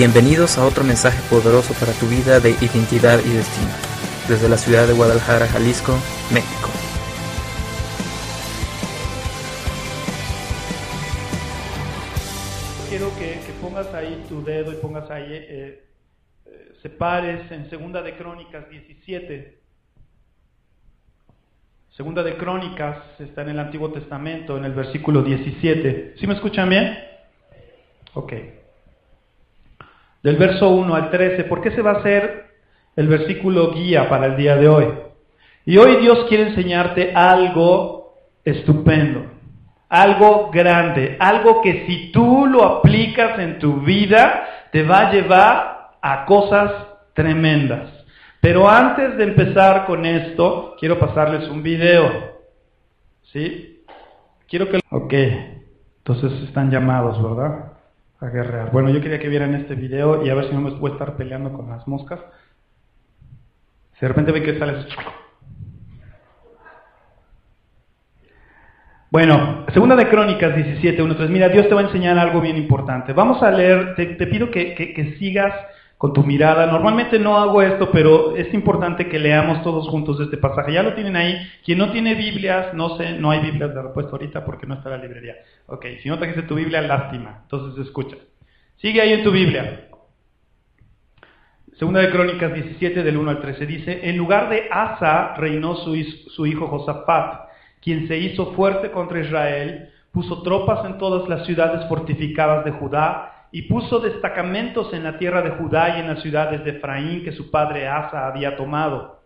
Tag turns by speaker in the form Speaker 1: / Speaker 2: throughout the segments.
Speaker 1: Bienvenidos a otro mensaje poderoso para tu vida de identidad y destino, desde la ciudad de Guadalajara, Jalisco, México.
Speaker 2: Quiero que, pongas ahí tu dedo y pongas ahí, eh, eh, separes en Segunda de Crónicas 17. Segunda de Crónicas está en el Antiguo Testamento, en el versículo 17. ¿Sí me escuchan bien? Ok del verso 1 al 13, ¿por qué se va a hacer el versículo guía para el día de hoy? Y hoy Dios quiere enseñarte algo estupendo, algo grande, algo que si tú lo aplicas en tu vida, te va a llevar a cosas tremendas. Pero antes de empezar con esto, quiero pasarles un video. ¿Sí? Quiero que... Ok, entonces están llamados, ¿verdad? A guerrear. Bueno, yo quería que vieran este video y a ver si no me voy a estar peleando con las moscas. Si de repente ve que sale Bueno, segunda de Crónicas 17, 1, 3. Mira, Dios te va a enseñar algo bien importante. Vamos a leer, te, pido que, que sigas con tu mirada. Normalmente no hago esto, pero es importante que leamos todos juntos este pasaje. Ya lo tienen ahí. Quien no tiene Biblias, no sé, no hay Biblias de repuesto ahorita porque no está la librería. Ok, si no trajiste tu Biblia, lástima. Entonces escucha. Sigue ahí en tu Biblia. Segunda de Crónicas 17 del 1 al 13 dice, en lugar de Asa reinó su, su hijo Josafat, quien se hizo fuerte contra Israel, puso tropas en todas las ciudades fortificadas de Judá, y puso destacamentos en la tierra de Judá y en las ciudades de Efraín que su padre Asa había tomado.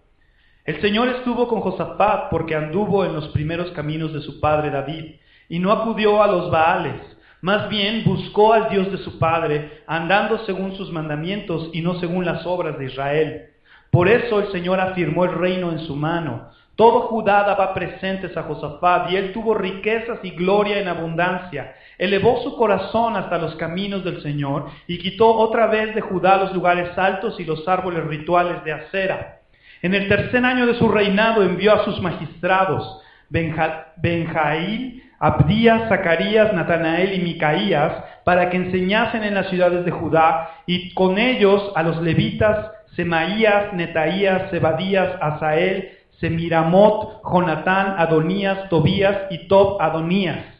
Speaker 2: El Señor estuvo con Josafat porque anduvo en los primeros caminos de su padre David y no acudió a los Baales, más bien buscó al Dios de su padre, andando según sus mandamientos y no según las obras de Israel. Por eso el Señor afirmó el reino en su mano. Todo Judá daba presentes a Josafat y él tuvo riquezas y gloria en abundancia elevó su corazón hasta los caminos del Señor y quitó otra vez de Judá los lugares altos y los árboles rituales de acera. En el tercer año de su reinado envió a sus magistrados, Benjail, Abdías, Zacarías, Natanael y Micaías, para que enseñasen en las ciudades de Judá, y con ellos a los levitas, Semaías, Netaías, Zebadías, Asael, Semiramot, Jonatán, Adonías, Tobías y Tob Adonías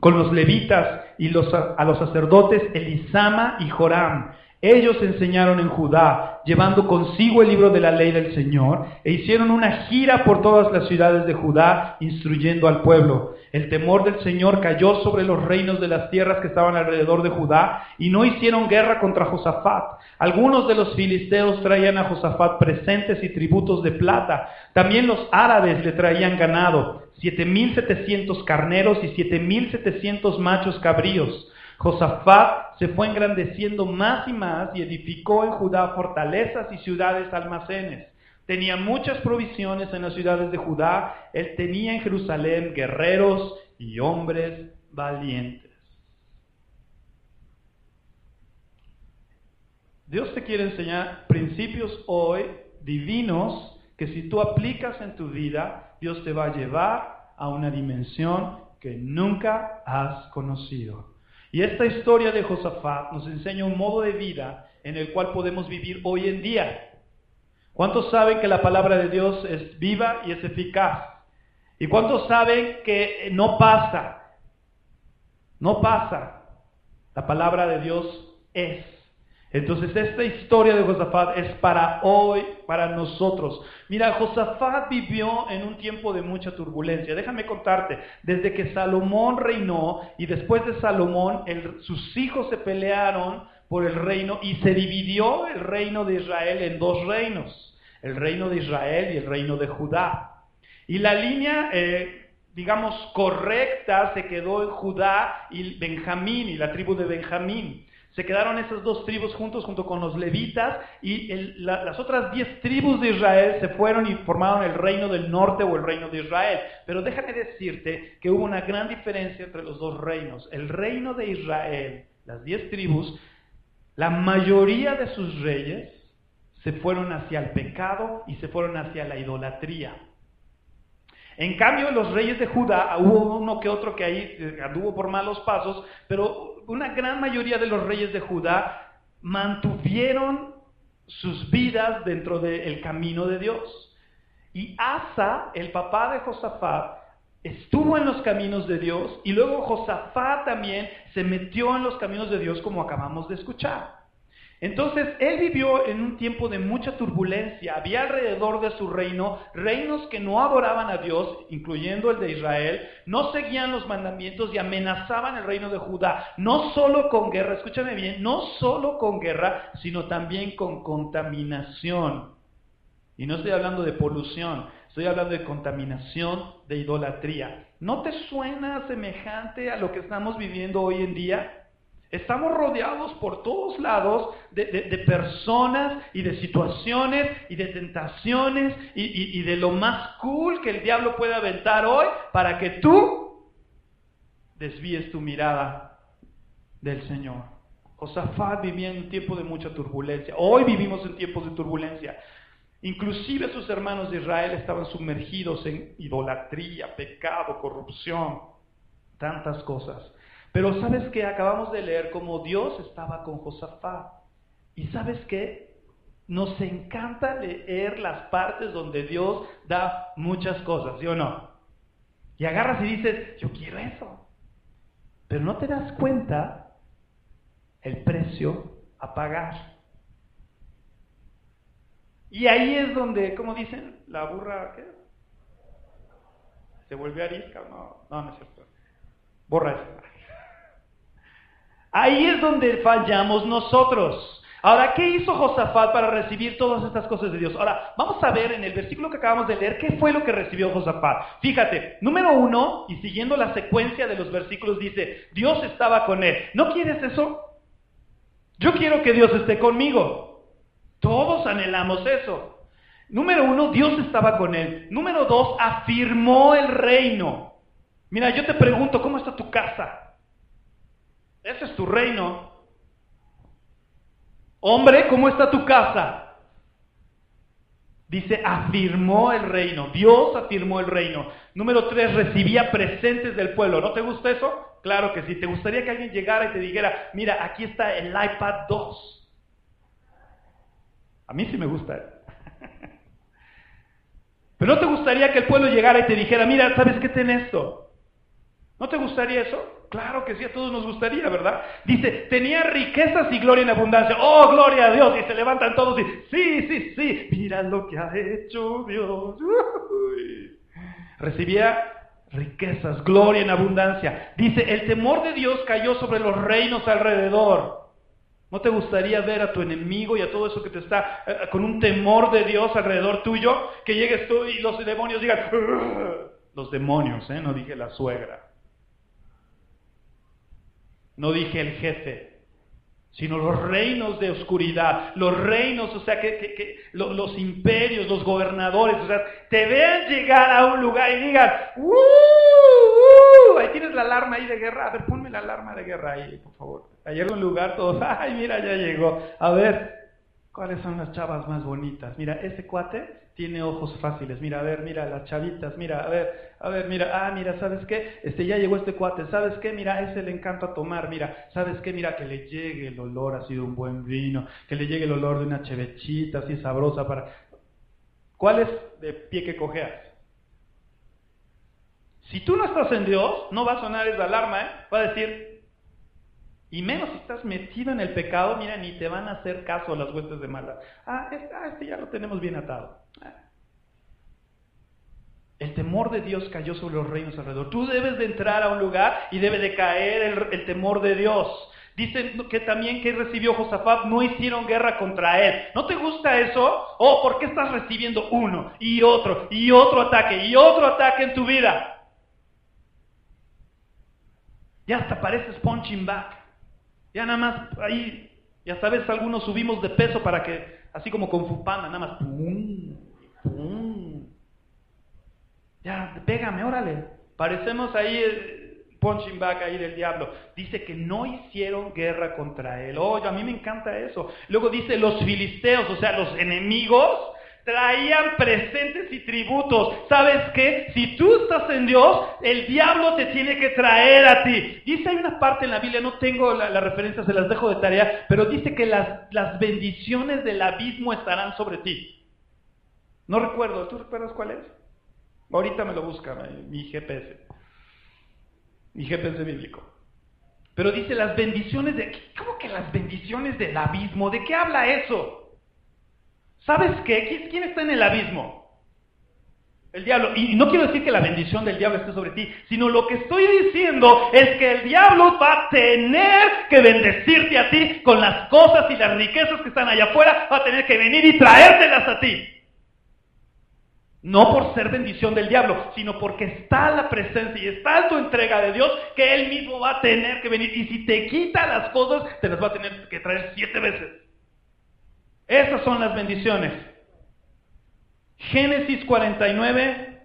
Speaker 2: con los levitas y los, a los sacerdotes Elisama y Joram. Ellos enseñaron en Judá, llevando consigo el libro de la ley del Señor, e hicieron una gira por todas las ciudades de Judá, instruyendo al pueblo. El temor del Señor cayó sobre los reinos de las tierras que estaban alrededor de Judá, y no hicieron guerra contra Josafat. Algunos de los filisteos traían a Josafat presentes y tributos de plata. También los árabes le traían ganado. 7.700 carneros y 7.700 machos cabríos. Josafat se fue engrandeciendo más y más y edificó en Judá fortalezas y ciudades almacenes. Tenía muchas provisiones en las ciudades de Judá. Él tenía en Jerusalén guerreros y hombres valientes. Dios te quiere enseñar principios hoy divinos que si tú aplicas en tu vida, Dios te va a llevar a una dimensión que nunca has conocido. Y esta historia de Josafat nos enseña un modo de vida en el cual podemos vivir hoy en día. ¿Cuántos saben que la palabra de Dios es viva y es eficaz? ¿Y cuántos saben que no pasa? No pasa. La palabra de Dios es. Entonces esta historia de Josafat es para hoy, para nosotros. Mira, Josafat vivió en un tiempo de mucha turbulencia. Déjame contarte, desde que Salomón reinó y después de Salomón sus hijos se pelearon por el reino y se dividió el reino de Israel en dos reinos, el reino de Israel y el reino de Judá. Y la línea... Eh, digamos, correcta se quedó en Judá y Benjamín y la tribu de Benjamín. Se quedaron esas dos tribus juntos junto con los levitas y las otras diez tribus de Israel se fueron y formaron el reino del norte o el reino de Israel. Pero déjame decirte que hubo una gran diferencia entre los dos reinos. El reino de Israel, las diez tribus, la mayoría de sus reyes se fueron hacia el pecado y se fueron hacia la idolatría. En cambio, los reyes de Judá, hubo uno que otro que ahí eh, anduvo por malos pasos, pero una gran mayoría de los reyes de Judá mantuvieron sus vidas dentro del camino de Dios. Y Asa, el papá de Josafat, estuvo en los caminos de Dios y luego Josafat también se metió en los caminos de Dios como acabamos de escuchar. Entonces, él vivió en un tiempo de mucha turbulencia. Había alrededor de su reino reinos que no adoraban a Dios, incluyendo el de Israel, no seguían los mandamientos y amenazaban el reino de Judá, no solo con guerra, escúchame bien, no solo con guerra, sino también con contaminación. Y no estoy hablando de polución, estoy hablando de contaminación, de idolatría. ¿No te suena semejante a lo que estamos viviendo hoy en día? Estamos rodeados por todos lados de, personas y de situaciones y de tentaciones y, y de lo más cool que el diablo puede aventar hoy para que tú desvíes tu mirada del Señor. Josafat vivía en un tiempo de mucha turbulencia. Hoy vivimos en tiempos de turbulencia. Inclusive sus hermanos de Israel estaban sumergidos en idolatría, pecado, corrupción, tantas cosas. Pero sabes que acabamos de leer cómo Dios estaba con Josafat. Y sabes qué? Nos encanta leer las partes donde Dios da muchas cosas, ¿sí o no? Y agarras y dices, yo quiero eso. Pero no te das cuenta el precio a pagar. Y ahí es donde, ¿cómo dicen? La burra, ¿qué? ¿Se vuelve arisca? No, no, no es cierto. Borra eso. Ahí es donde fallamos nosotros. Ahora, ¿qué hizo Josafat para recibir todas estas cosas de Dios? Ahora, vamos a ver en el versículo que acabamos de leer, ¿qué fue lo que recibió Josafat? Fíjate, número uno, y siguiendo la secuencia de los versículos, dice, Dios estaba con él. ¿No quieres eso? Yo quiero que Dios esté conmigo. Todos anhelamos eso. Número uno, Dios estaba con él. Número dos, afirmó el reino. Mira, yo te pregunto, ¿cómo está tu casa? Ese es tu reino. Hombre, ¿cómo está tu casa? Dice, afirmó el reino. Dios afirmó el reino. Número tres, recibía presentes del pueblo. ¿No te gusta eso? Claro que sí. ¿Te gustaría que alguien llegara y te dijera, mira, aquí está el iPad 2? A mí sí me gusta. Pero ¿no te gustaría que el pueblo llegara y te dijera, mira, ¿sabes qué tiene esto? ¿No te gustaría eso? Claro que sí, a todos nos gustaría, ¿verdad? Dice, tenía riquezas y gloria en abundancia. Oh, gloria a Dios. Y se levantan todos y, sí, sí, sí, mira lo que ha hecho Dios. Recibía riquezas, gloria en abundancia. Dice, el temor de Dios cayó sobre los reinos alrededor. ¿No te gustaría ver a tu enemigo y a todo eso que te está eh, con un temor de Dios alrededor tuyo? Que llegues tú y los demonios digan, los demonios, ¿eh? no dije la suegra. No dije el jefe, sino los reinos de oscuridad, los reinos, o sea, que, los, imperios, los gobernadores, o sea, te vean llegar a un lugar y digan, ¡Uh, uh! ahí tienes la alarma ahí de guerra, a ver, ponme la alarma de guerra ahí, por favor. Ayer un lugar todos, ay, mira, ya llegó. A ver, ¿cuáles son las chavas más bonitas? Mira, ese cuate tiene ojos fáciles. Mira, a ver, mira, las chavitas, mira, a ver, a ver, mira, ah, mira, ¿sabes qué? Este ya llegó este cuate, ¿sabes qué? Mira, ese le encanta tomar, mira, ¿sabes qué? Mira, que le llegue el olor así de un buen vino, que le llegue el olor de una chevechita así sabrosa para... ¿Cuál es de pie que cojeas? Si tú no estás en Dios, no va a sonar esa alarma, ¿eh? Va a decir, y menos si estás metido en el pecado, mira, ni te van a hacer caso las vueltas de maldad. Ah, este, ah, este ya lo tenemos bien atado. El temor de Dios cayó sobre los reinos alrededor. Tú debes de entrar a un lugar y debe de caer el, temor de Dios. Dicen que también que recibió Josafat no hicieron guerra contra él. ¿No te gusta eso? ¿O por qué estás recibiendo uno y otro y otro ataque y otro ataque en tu vida? Ya hasta pareces punching back. Ya nada más ahí, ya sabes, algunos subimos de peso para que, así como con Fupana, nada más, pum, pum, ya, pégame, órale. Parecemos ahí el punching back ahí del diablo. Dice que no hicieron guerra contra él. Oye, a mí me encanta eso. Luego dice los filisteos, o sea, los enemigos, traían presentes y tributos. ¿Sabes qué? Si tú estás en Dios, el diablo te tiene que traer a ti. Dice, hay una parte en la Biblia, no tengo las la referencias, se las dejo de tarea, pero dice que las, las bendiciones del abismo estarán sobre ti. No recuerdo, ¿tú recuerdas cuál es? Ahorita me lo busca mi GPS. Mi GPS bíblico. Pero dice las bendiciones de... ¿Cómo que las bendiciones del abismo? ¿De qué habla eso? ¿Sabes qué? ¿Quién está en el abismo? El diablo. Y no quiero decir que la bendición del diablo esté sobre ti, sino lo que estoy diciendo es que el diablo va a tener que bendecirte a ti con las cosas y las riquezas que están allá afuera, va a tener que venir y traértelas a ti. No por ser bendición del diablo, sino porque está la presencia y está tu entrega de Dios que Él mismo va a tener que venir. Y si te quita las cosas, te las va a tener que traer siete veces. Esas son las bendiciones. Génesis 49,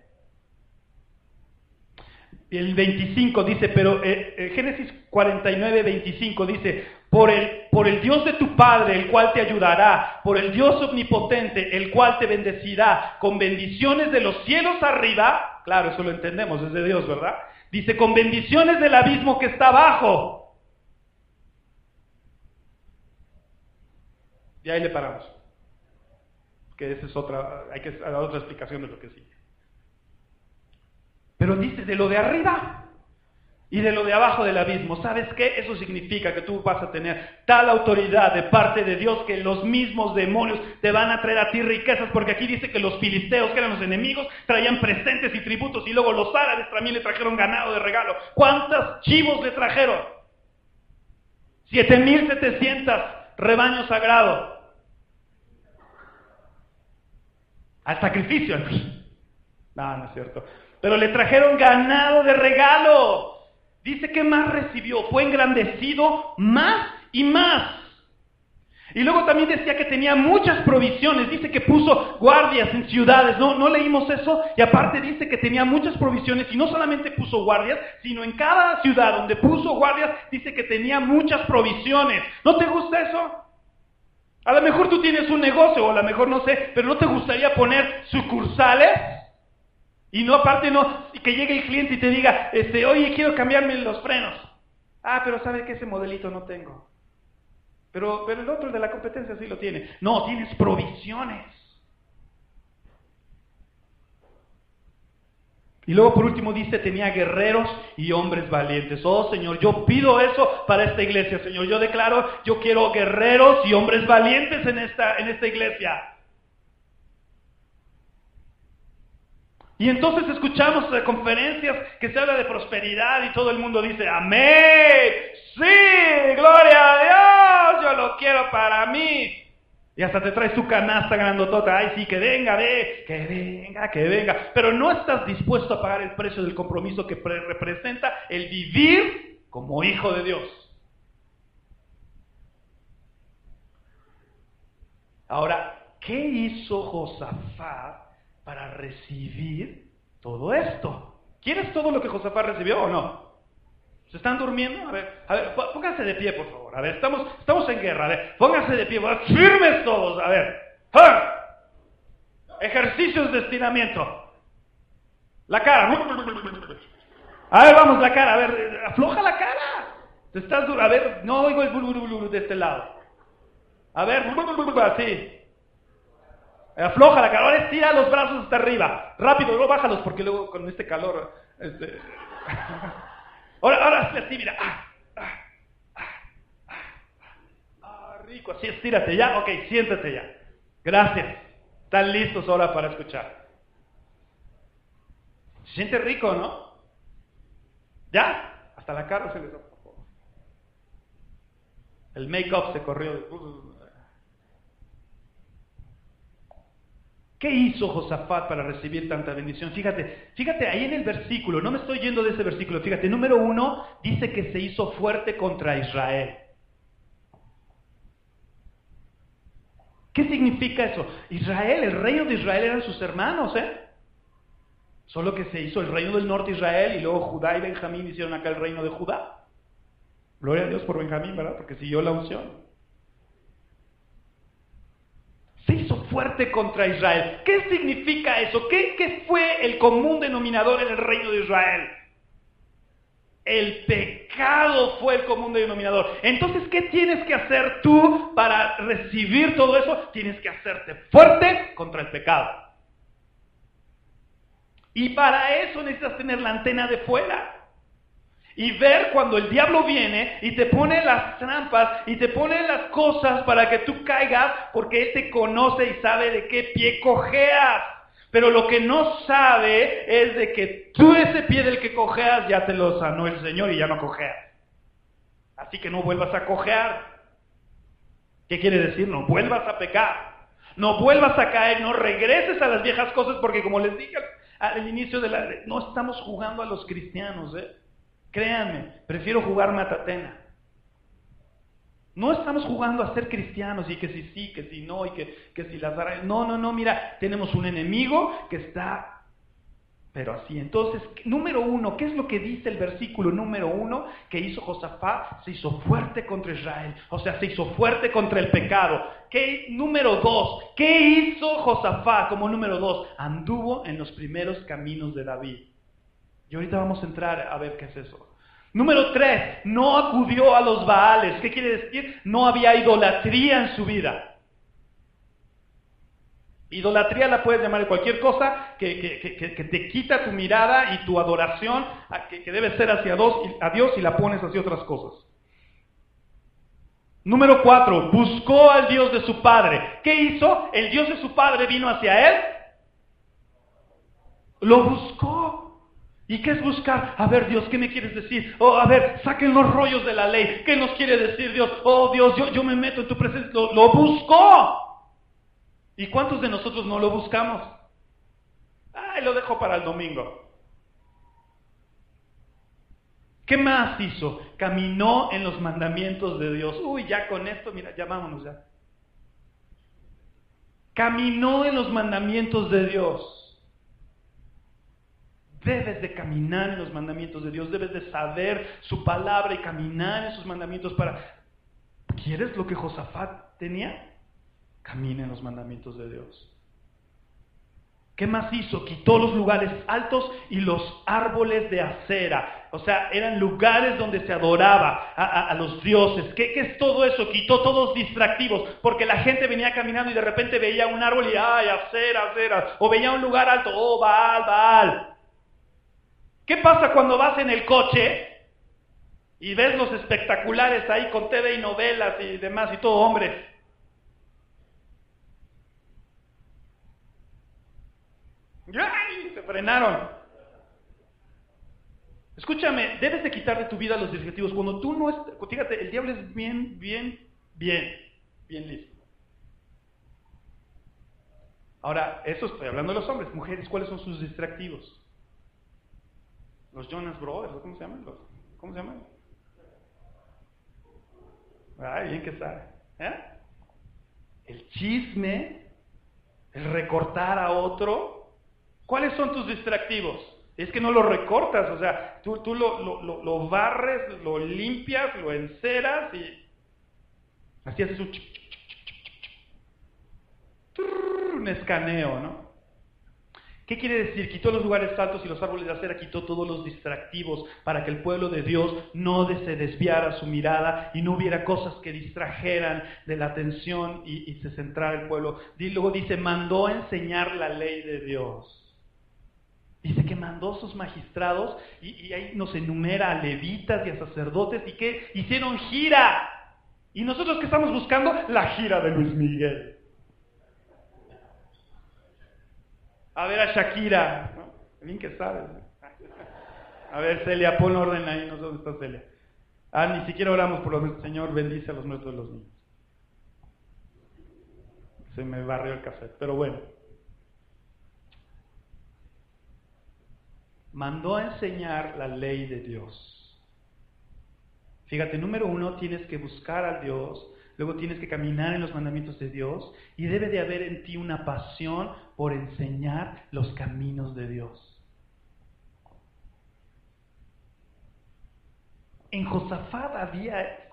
Speaker 2: el 25 dice, pero eh, eh, Génesis 49, 25 dice, por el, por el Dios de tu Padre, el cual te ayudará, por el Dios omnipotente, el cual te bendecirá, con bendiciones de los cielos arriba, claro, eso lo entendemos, es de Dios, ¿verdad? Dice, con bendiciones del abismo que está abajo. Y ahí le paramos. Que esa es otra, hay que dar otra explicación de lo que sigue. Pero dice de lo de arriba y de lo de abajo del abismo. ¿Sabes qué? Eso significa que tú vas a tener tal autoridad de parte de Dios que los mismos demonios te van a traer a ti riquezas, porque aquí dice que los filisteos, que eran los enemigos, traían presentes y tributos, y luego los árabes también le trajeron ganado de regalo. ¿Cuántos chivos le trajeron? 7700 rebaños sagrados. Al sacrificio. No, no es cierto. Pero le trajeron ganado de regalo. Dice que más recibió, fue engrandecido más y más. Y luego también decía que tenía muchas provisiones. Dice que puso guardias en ciudades. ¿No, ¿No leímos eso? Y aparte dice que tenía muchas provisiones. Y no solamente puso guardias, sino en cada ciudad donde puso guardias, dice que tenía muchas provisiones. ¿No te gusta eso? A lo mejor tú tienes un negocio, o a lo mejor no sé, pero ¿no te gustaría poner sucursales? Y no aparte no, que llegue el cliente y te diga, este, oye, quiero cambiarme los frenos. Ah, pero ¿sabe que ese modelito no tengo? Pero, pero el otro, de la competencia, sí lo tiene. No, tienes provisiones. Y luego por último dice, tenía guerreros y hombres valientes. Oh Señor, yo pido eso para esta iglesia, Señor. Yo declaro, yo quiero guerreros y hombres valientes en esta, en esta iglesia. Y entonces escuchamos conferencias que se habla de prosperidad y todo el mundo dice, amén, sí, gloria a Dios, yo lo quiero para mí. Y hasta te traes tu canasta grandotota. Ay, sí, que venga, ve, que venga, que venga. Pero no estás dispuesto a pagar el precio del compromiso que representa el vivir como hijo de Dios. Ahora, ¿qué hizo Josafat para recibir todo esto? ¿Quieres todo lo que Josafat recibió o no? ¿Se están durmiendo? A ver, a ver, pónganse de pie, por favor. A ver, estamos, estamos en guerra. A ver, pónganse de pie. Firmes todos. A ver. Ejercicios de estiramiento. La cara. A ver, vamos, la cara. A ver, afloja la cara. Te estás duro. A ver, no oigo el bulu de este lado. A ver, así. Afloja la cara. Ahora estira los brazos hasta arriba. Rápido, luego bájalos porque luego con este calor. Este... Ahora, ahora así, mira. Ah, ah, ah, ah, rico, así estírate ya. Ok, siéntate ya. Gracias. Están listos ahora para escuchar. Se siente rico, ¿no? ¿Ya? Hasta la cara se les... El make-up se corrió. ¿Qué hizo Josafat para recibir tanta bendición? Fíjate, fíjate ahí en el versículo, no me estoy yendo de ese versículo, fíjate, número uno dice que se hizo fuerte contra Israel. ¿Qué significa eso? Israel, el reino de Israel eran sus hermanos, ¿eh? Solo que se hizo el reino del norte Israel y luego Judá y Benjamín hicieron acá el reino de Judá. Gloria a Dios por Benjamín, ¿verdad? Porque siguió la unción. Se hizo fuerte contra Israel. ¿Qué significa eso? ¿Qué, ¿Qué fue el común denominador en el reino de Israel? El pecado fue el común denominador. Entonces, ¿qué tienes que hacer tú para recibir todo eso? Tienes que hacerte fuerte contra el pecado. Y para eso necesitas tener la antena de fuera. Y ver cuando el diablo viene y te pone las trampas y te pone las cosas para que tú caigas porque él te conoce y sabe de qué pie cojeas. Pero lo que no sabe es de que tú ese pie del que cojeas ya te lo sanó el Señor y ya no cojeas. Así que no vuelvas a cojear. ¿Qué quiere decir? No vuelvas a pecar. No vuelvas a caer, no regreses a las viejas cosas porque como les dije al inicio de la... No estamos jugando a los cristianos, ¿eh? Créanme, prefiero jugar matatena. No estamos jugando a ser cristianos y que si sí, que si no, y que, que si las No, no, no, mira, tenemos un enemigo que está pero así. Entonces, número uno, ¿qué es lo que dice el versículo número uno? Que hizo Josafat, se hizo fuerte contra Israel, o sea, se hizo fuerte contra el pecado. ¿Qué, número dos, ¿qué hizo Josafat como número dos? Anduvo en los primeros caminos de David. Y ahorita vamos a entrar a ver qué es eso. Número tres, no acudió a los Baales. ¿Qué quiere decir? No había idolatría en su vida. Idolatría la puedes llamar cualquier cosa que, te quita tu mirada y tu adoración, que, debe ser hacia Dios y la pones hacia otras cosas. Número cuatro, buscó al Dios de su padre. ¿Qué hizo? El Dios de su padre vino hacia él. Lo buscó. ¿Y qué es buscar? A ver, Dios, ¿qué me quieres decir? Oh, a ver, saquen los rollos de la ley. ¿Qué nos quiere decir Dios? Oh, Dios, yo, yo me meto en tu presencia. Lo, lo buscó. ¿Y cuántos de nosotros no lo buscamos? Ay, lo dejo para el domingo. ¿Qué más hizo? Caminó en los mandamientos de Dios. Uy, ya con esto, mira, ya vámonos ya. Caminó en los mandamientos de Dios. Debes de caminar en los mandamientos de Dios, debes de saber su palabra y caminar en sus mandamientos para... ¿Quieres lo que Josafat tenía? Camina en los mandamientos de Dios. ¿Qué más hizo? Quitó los lugares altos y los árboles de acera. O sea, eran lugares donde se adoraba a, los dioses. ¿Qué, ¿Qué, es todo eso? Quitó todos distractivos. Porque la gente venía caminando y de repente veía un árbol y ¡ay, acera, acera! O veía un lugar alto, ¡oh, Baal, Baal! ¿Qué pasa cuando vas en el coche y ves los espectaculares ahí con TV y novelas y demás y todo hombres? ¡Ay! Se frenaron. Escúchame, debes de quitar de tu vida los objetivos. Cuando tú no es, fíjate, el diablo es bien, bien, bien, bien listo. Ahora, eso estoy hablando de los hombres. Mujeres, ¿cuáles son sus distractivos? Los Jonas Brothers, ¿cómo se llaman? ¿Cómo se llaman? Ay, bien que sabe. ¿Eh? El chisme, el recortar a otro. ¿Cuáles son tus distractivos? Es que no lo recortas, o sea, tú, tú lo, lo, lo, barres, lo limpias, lo enceras y así haces un, un escaneo, ¿no? ¿Qué quiere decir? Quitó los lugares altos y los árboles de acera, quitó todos los distractivos para que el pueblo de Dios no se desviara su mirada y no hubiera cosas que distrajeran de la atención y, se centrara el pueblo. Y luego dice, mandó a enseñar la ley de Dios. Dice que mandó a sus magistrados y, y ahí nos enumera a levitas y a sacerdotes y que hicieron gira. Y nosotros que estamos buscando la gira de Luis Miguel. A ver a Shakira. ¿no? Bien que sabes. A ver, Celia, pon orden ahí, no sé dónde está Celia. Ah, ni siquiera oramos por los Señor, bendice a los nuestros de los niños. Se me barrió el café, pero bueno. Mandó a enseñar la ley de Dios. Fíjate, número uno, tienes que buscar a Dios luego tienes que caminar en los mandamientos de Dios y debe de haber en ti una pasión por enseñar los caminos de Dios. En Josafat había,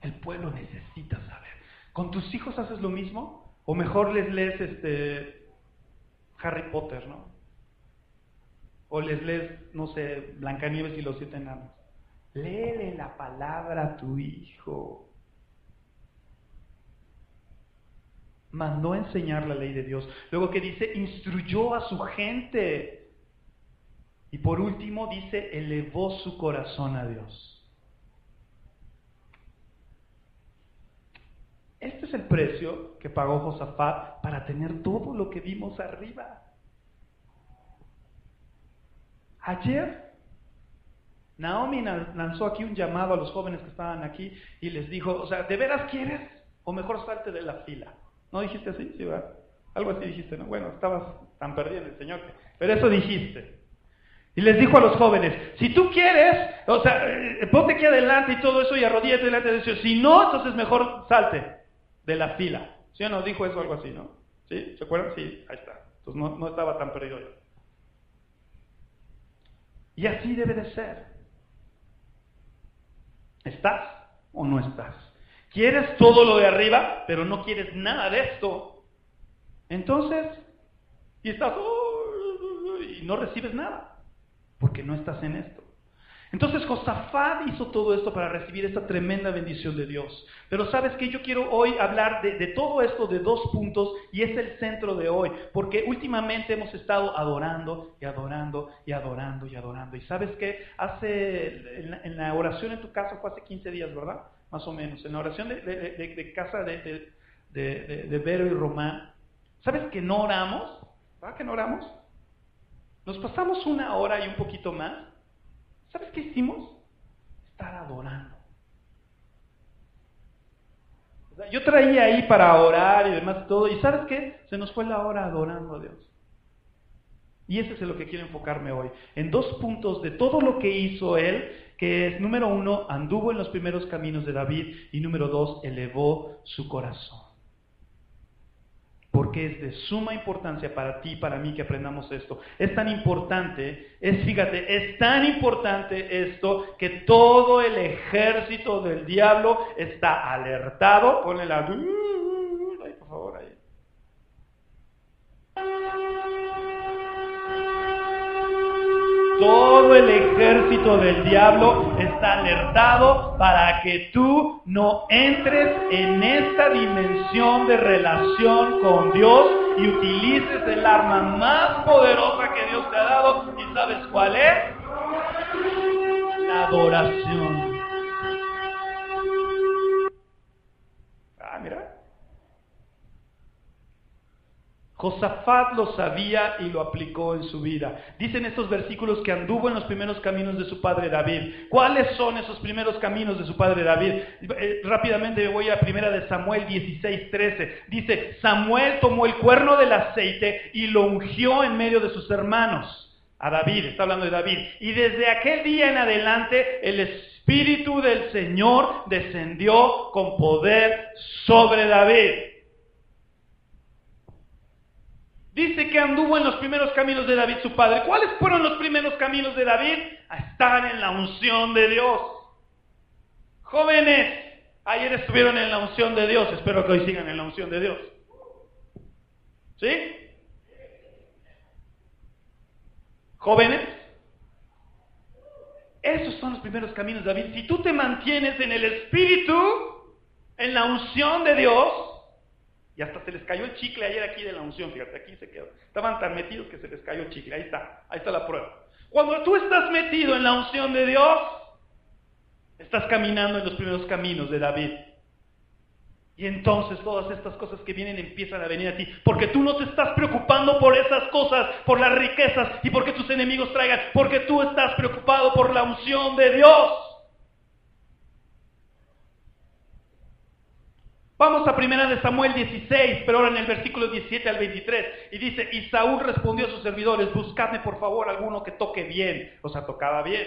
Speaker 2: el pueblo necesita saber. ¿Con tus hijos haces lo mismo? O mejor les lees este Harry Potter, ¿no? O les lees, no sé, Blancanieves y los siete enanos. Léele la palabra a tu hijo. Mandó a enseñar la ley de Dios. Luego que dice, instruyó a su gente. Y por último dice, elevó su corazón a Dios. Este es el precio que pagó Josafat para tener todo lo que vimos arriba. Ayer, Naomi lanzó aquí un llamado a los jóvenes que estaban aquí y les dijo, o sea, ¿de veras quieres? O mejor salte de la fila. ¿No dijiste así? Sí, ¿verdad? Algo así dijiste, ¿no? Bueno, estabas tan perdido en el Señor. Pero eso dijiste. Y les dijo a los jóvenes, si tú quieres, o sea, eh, ponte aquí adelante y todo eso y arrodíllate delante de Dios. Si no, entonces mejor salte de la fila. ¿Sí o no? Dijo eso algo así, ¿no? ¿Sí? ¿Se acuerdan? Sí, ahí está. Entonces no, no estaba tan perdido yo. Y así debe de ser. ¿Estás o no estás? ¿Quieres todo lo de arriba, pero no quieres nada de esto? Entonces, y estás, y no recibes nada, porque no estás en esto. Entonces Josafat hizo todo esto para recibir esta tremenda bendición de Dios. Pero sabes que yo quiero hoy hablar de, todo esto de dos puntos y es el centro de hoy, porque últimamente hemos estado adorando y adorando y adorando y adorando. Y sabes que hace, en la, oración en tu casa fue hace 15 días, ¿verdad? Más o menos, en la oración de, casa de, de Vero y Román, ¿sabes que no oramos? ¿Verdad que no oramos? Nos pasamos una hora y un poquito más ¿Sabes qué hicimos? Estar adorando. yo traía ahí para orar y demás todo, y ¿sabes qué? Se nos fue la hora adorando a Dios. Y ese es en lo que quiero enfocarme hoy, en dos puntos de todo lo que hizo Él, que es, número uno, anduvo en los primeros caminos de David, y número dos, elevó su corazón porque es de suma importancia para ti y para mí que aprendamos esto. Es tan importante, es, fíjate, es tan importante esto que todo el ejército del diablo está alertado. Ponle la... Ay, por favor, ahí. Todo el ejército del diablo está alertado para que tú no entres en esta dimensión de relación con Dios y utilices el arma más poderosa que Dios te ha dado. ¿Y sabes cuál es? La adoración. Josafat lo sabía y lo aplicó en su vida. Dicen estos versículos que anduvo en los primeros caminos de su padre David. ¿Cuáles son esos primeros caminos de su padre David? Eh, rápidamente voy a primera de Samuel 16, 13. Dice, Samuel tomó el cuerno del aceite y lo ungió en medio de sus hermanos. A David, está hablando de David. Y desde aquel día en adelante el Espíritu del Señor descendió con poder sobre David. Dice que anduvo en los primeros caminos de David su padre. ¿Cuáles fueron los primeros caminos de David? A estar en la unción de Dios. Jóvenes, ayer estuvieron en la unción de Dios. Espero que hoy sigan en la unción de Dios. ¿Sí? Jóvenes, esos son los primeros caminos de David. Si tú te mantienes en el Espíritu, en la unción de Dios, y hasta se les cayó el chicle ayer aquí de la unción, fíjate, aquí se quedó. Estaban tan metidos que se les cayó el chicle, ahí está, ahí está la prueba. Cuando tú estás metido en la unción de Dios, estás caminando en los primeros caminos de David. Y entonces todas estas cosas que vienen empiezan a venir a ti, porque tú no te estás preocupando por esas cosas, por las riquezas y porque tus enemigos traigan, porque tú estás preocupado por la unción de Dios. Vamos a primera de Samuel 16, pero ahora en el versículo 17 al 23. Y dice, y Saúl respondió a sus servidores, buscadme por favor alguno que toque bien. O sea, tocaba bien.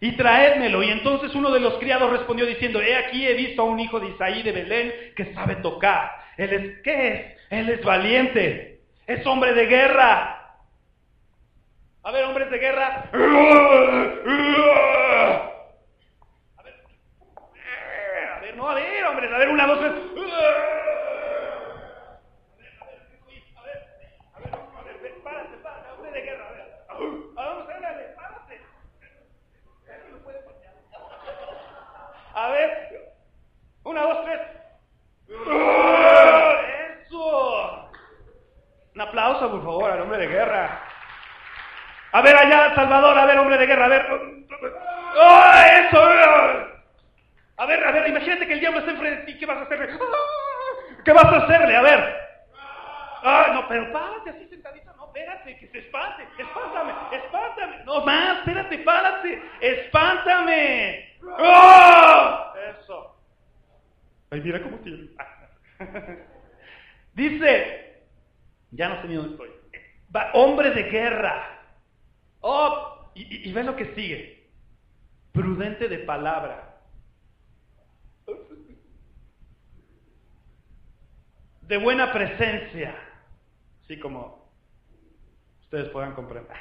Speaker 2: Y traédmelo. Y entonces uno de los criados respondió diciendo, he aquí he visto a un hijo de Isaí de Belén que sabe tocar. Él es, ¿qué es? Él es valiente. Es hombre de guerra. A ver, hombres de guerra. no, a ver, hombre, a ver, una, dos, tres. ya, Salvador, a ver, hombre de guerra, a ver. ¡Oh, eso! A ver, a ver, imagínate que el diablo está enfrente de ti, ¿qué vas a hacerle? ¿Qué vas a hacerle? A ver. Ah, no, pero párate así sentadito, no, espérate, que se espante, espántame, espántame. No más, espérate, párate, espántame. ¡Oh! Eso. Ay, mira cómo tiene. Dice, ya no sé ni dónde estoy. Va, hombre de guerra. Oh, y, y, y ve lo que sigue. Prudente de palabra. De buena presencia. Así como ustedes puedan comprender.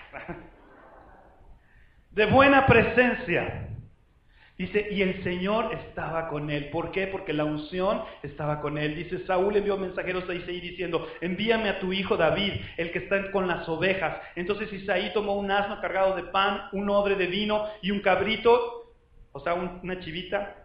Speaker 2: De buena presencia. Dice, y el Señor estaba con él. ¿Por qué? Porque la unción estaba con él. Dice, Saúl envió mensajeros a Isaí diciendo, envíame a tu hijo David, el que está con las ovejas. Entonces Isaí tomó un asno cargado de pan, un odre de vino y un cabrito, o sea, un, una chivita,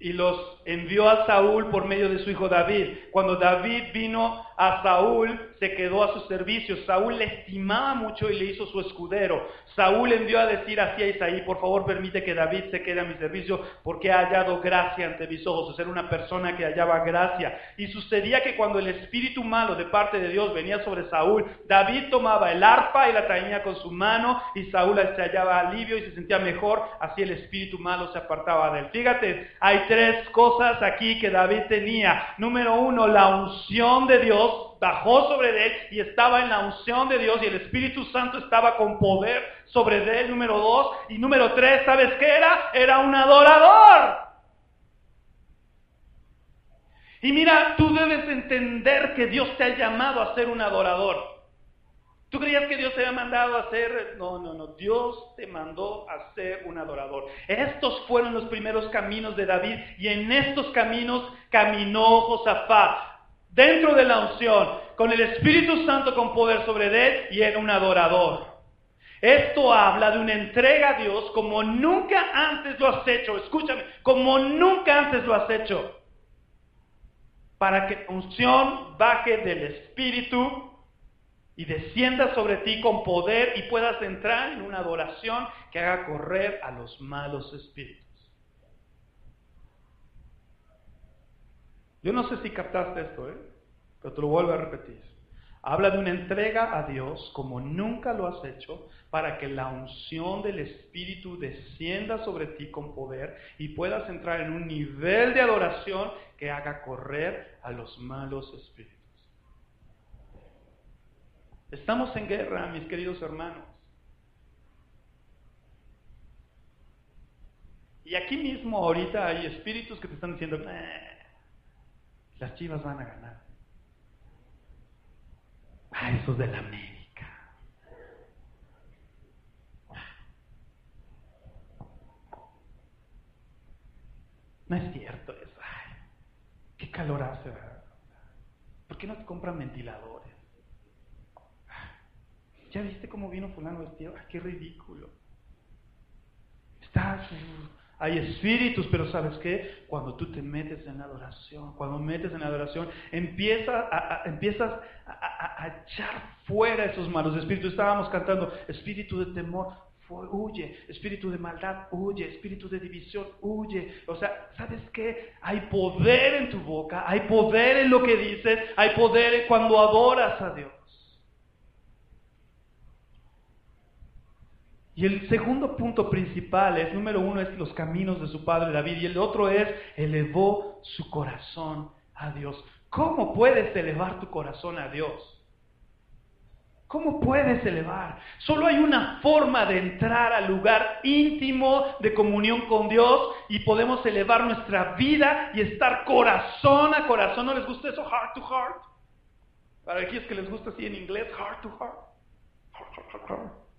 Speaker 2: y los envió a Saúl por medio de su hijo David. Cuando David vino a Saúl, se quedó a su servicio. Saúl le estimaba mucho y le hizo su escudero. Saúl envió a decir así a Isaí, por favor permite que David se quede a mi servicio porque ha hallado gracia ante mis ojos, o ser una persona que hallaba gracia. Y sucedía que cuando el espíritu malo de parte de Dios venía sobre Saúl, David tomaba el arpa y la traía con su mano y Saúl se hallaba alivio y se sentía mejor, así el espíritu malo se apartaba de él. Fíjate, hay tres cosas aquí que David tenía. Número uno, la unción de Dios bajó sobre él y estaba en la unción de Dios y el Espíritu Santo estaba con poder sobre él, número dos. Y número tres, ¿sabes qué era? Era un adorador. Y mira, tú debes entender que Dios te ha llamado a ser un adorador. ¿Tú creías que Dios te había mandado a ser? No, no, no. Dios te mandó a ser un adorador. Estos fueron los primeros caminos de David y en estos caminos caminó Josafat. Dentro de la unción, con el Espíritu Santo con poder sobre él y era un adorador. Esto habla de una entrega a Dios como nunca antes lo has hecho. Escúchame, como nunca antes lo has hecho. Para que la unción baje del Espíritu y descienda sobre ti con poder y puedas entrar en una adoración que haga correr a los malos espíritus. Yo no sé si captaste esto, ¿eh? pero te lo vuelvo a repetir. Habla de una entrega a Dios como nunca lo has hecho para que la unción del Espíritu descienda sobre ti con poder y puedas entrar en un nivel de adoración que haga correr a los malos espíritus. Estamos en guerra, mis queridos hermanos. Y aquí mismo ahorita hay espíritus que te están diciendo, las chivas van a ganar. Ah, esos de la América. No es cierto eso. Ay, qué calor hace. ¿Por qué no te compran ventiladores? ¿Ya viste cómo vino fulano vestido? Ay, qué ridículo. Está hay espíritus, pero ¿sabes qué? Cuando tú te metes en la adoración, cuando metes en la adoración, empieza a, empiezas a, echar fuera esos malos espíritus. Estábamos cantando, espíritu de temor, huye, espíritu de maldad, huye, espíritu de división, huye. O sea, ¿sabes qué? Hay poder en tu boca, hay poder en lo que dices, hay poder cuando adoras a Dios. Y el segundo punto principal es, número uno, es los caminos de su padre David y el otro es, elevó su corazón a Dios. ¿Cómo puedes elevar tu corazón a Dios? ¿Cómo puedes elevar? Solo hay una forma de entrar al lugar íntimo de comunión con Dios y podemos elevar nuestra vida y estar corazón a corazón. ¿No les gusta eso? Heart to heart. Para aquellos que les gusta así en inglés, heart to heart. Heart, heart, heart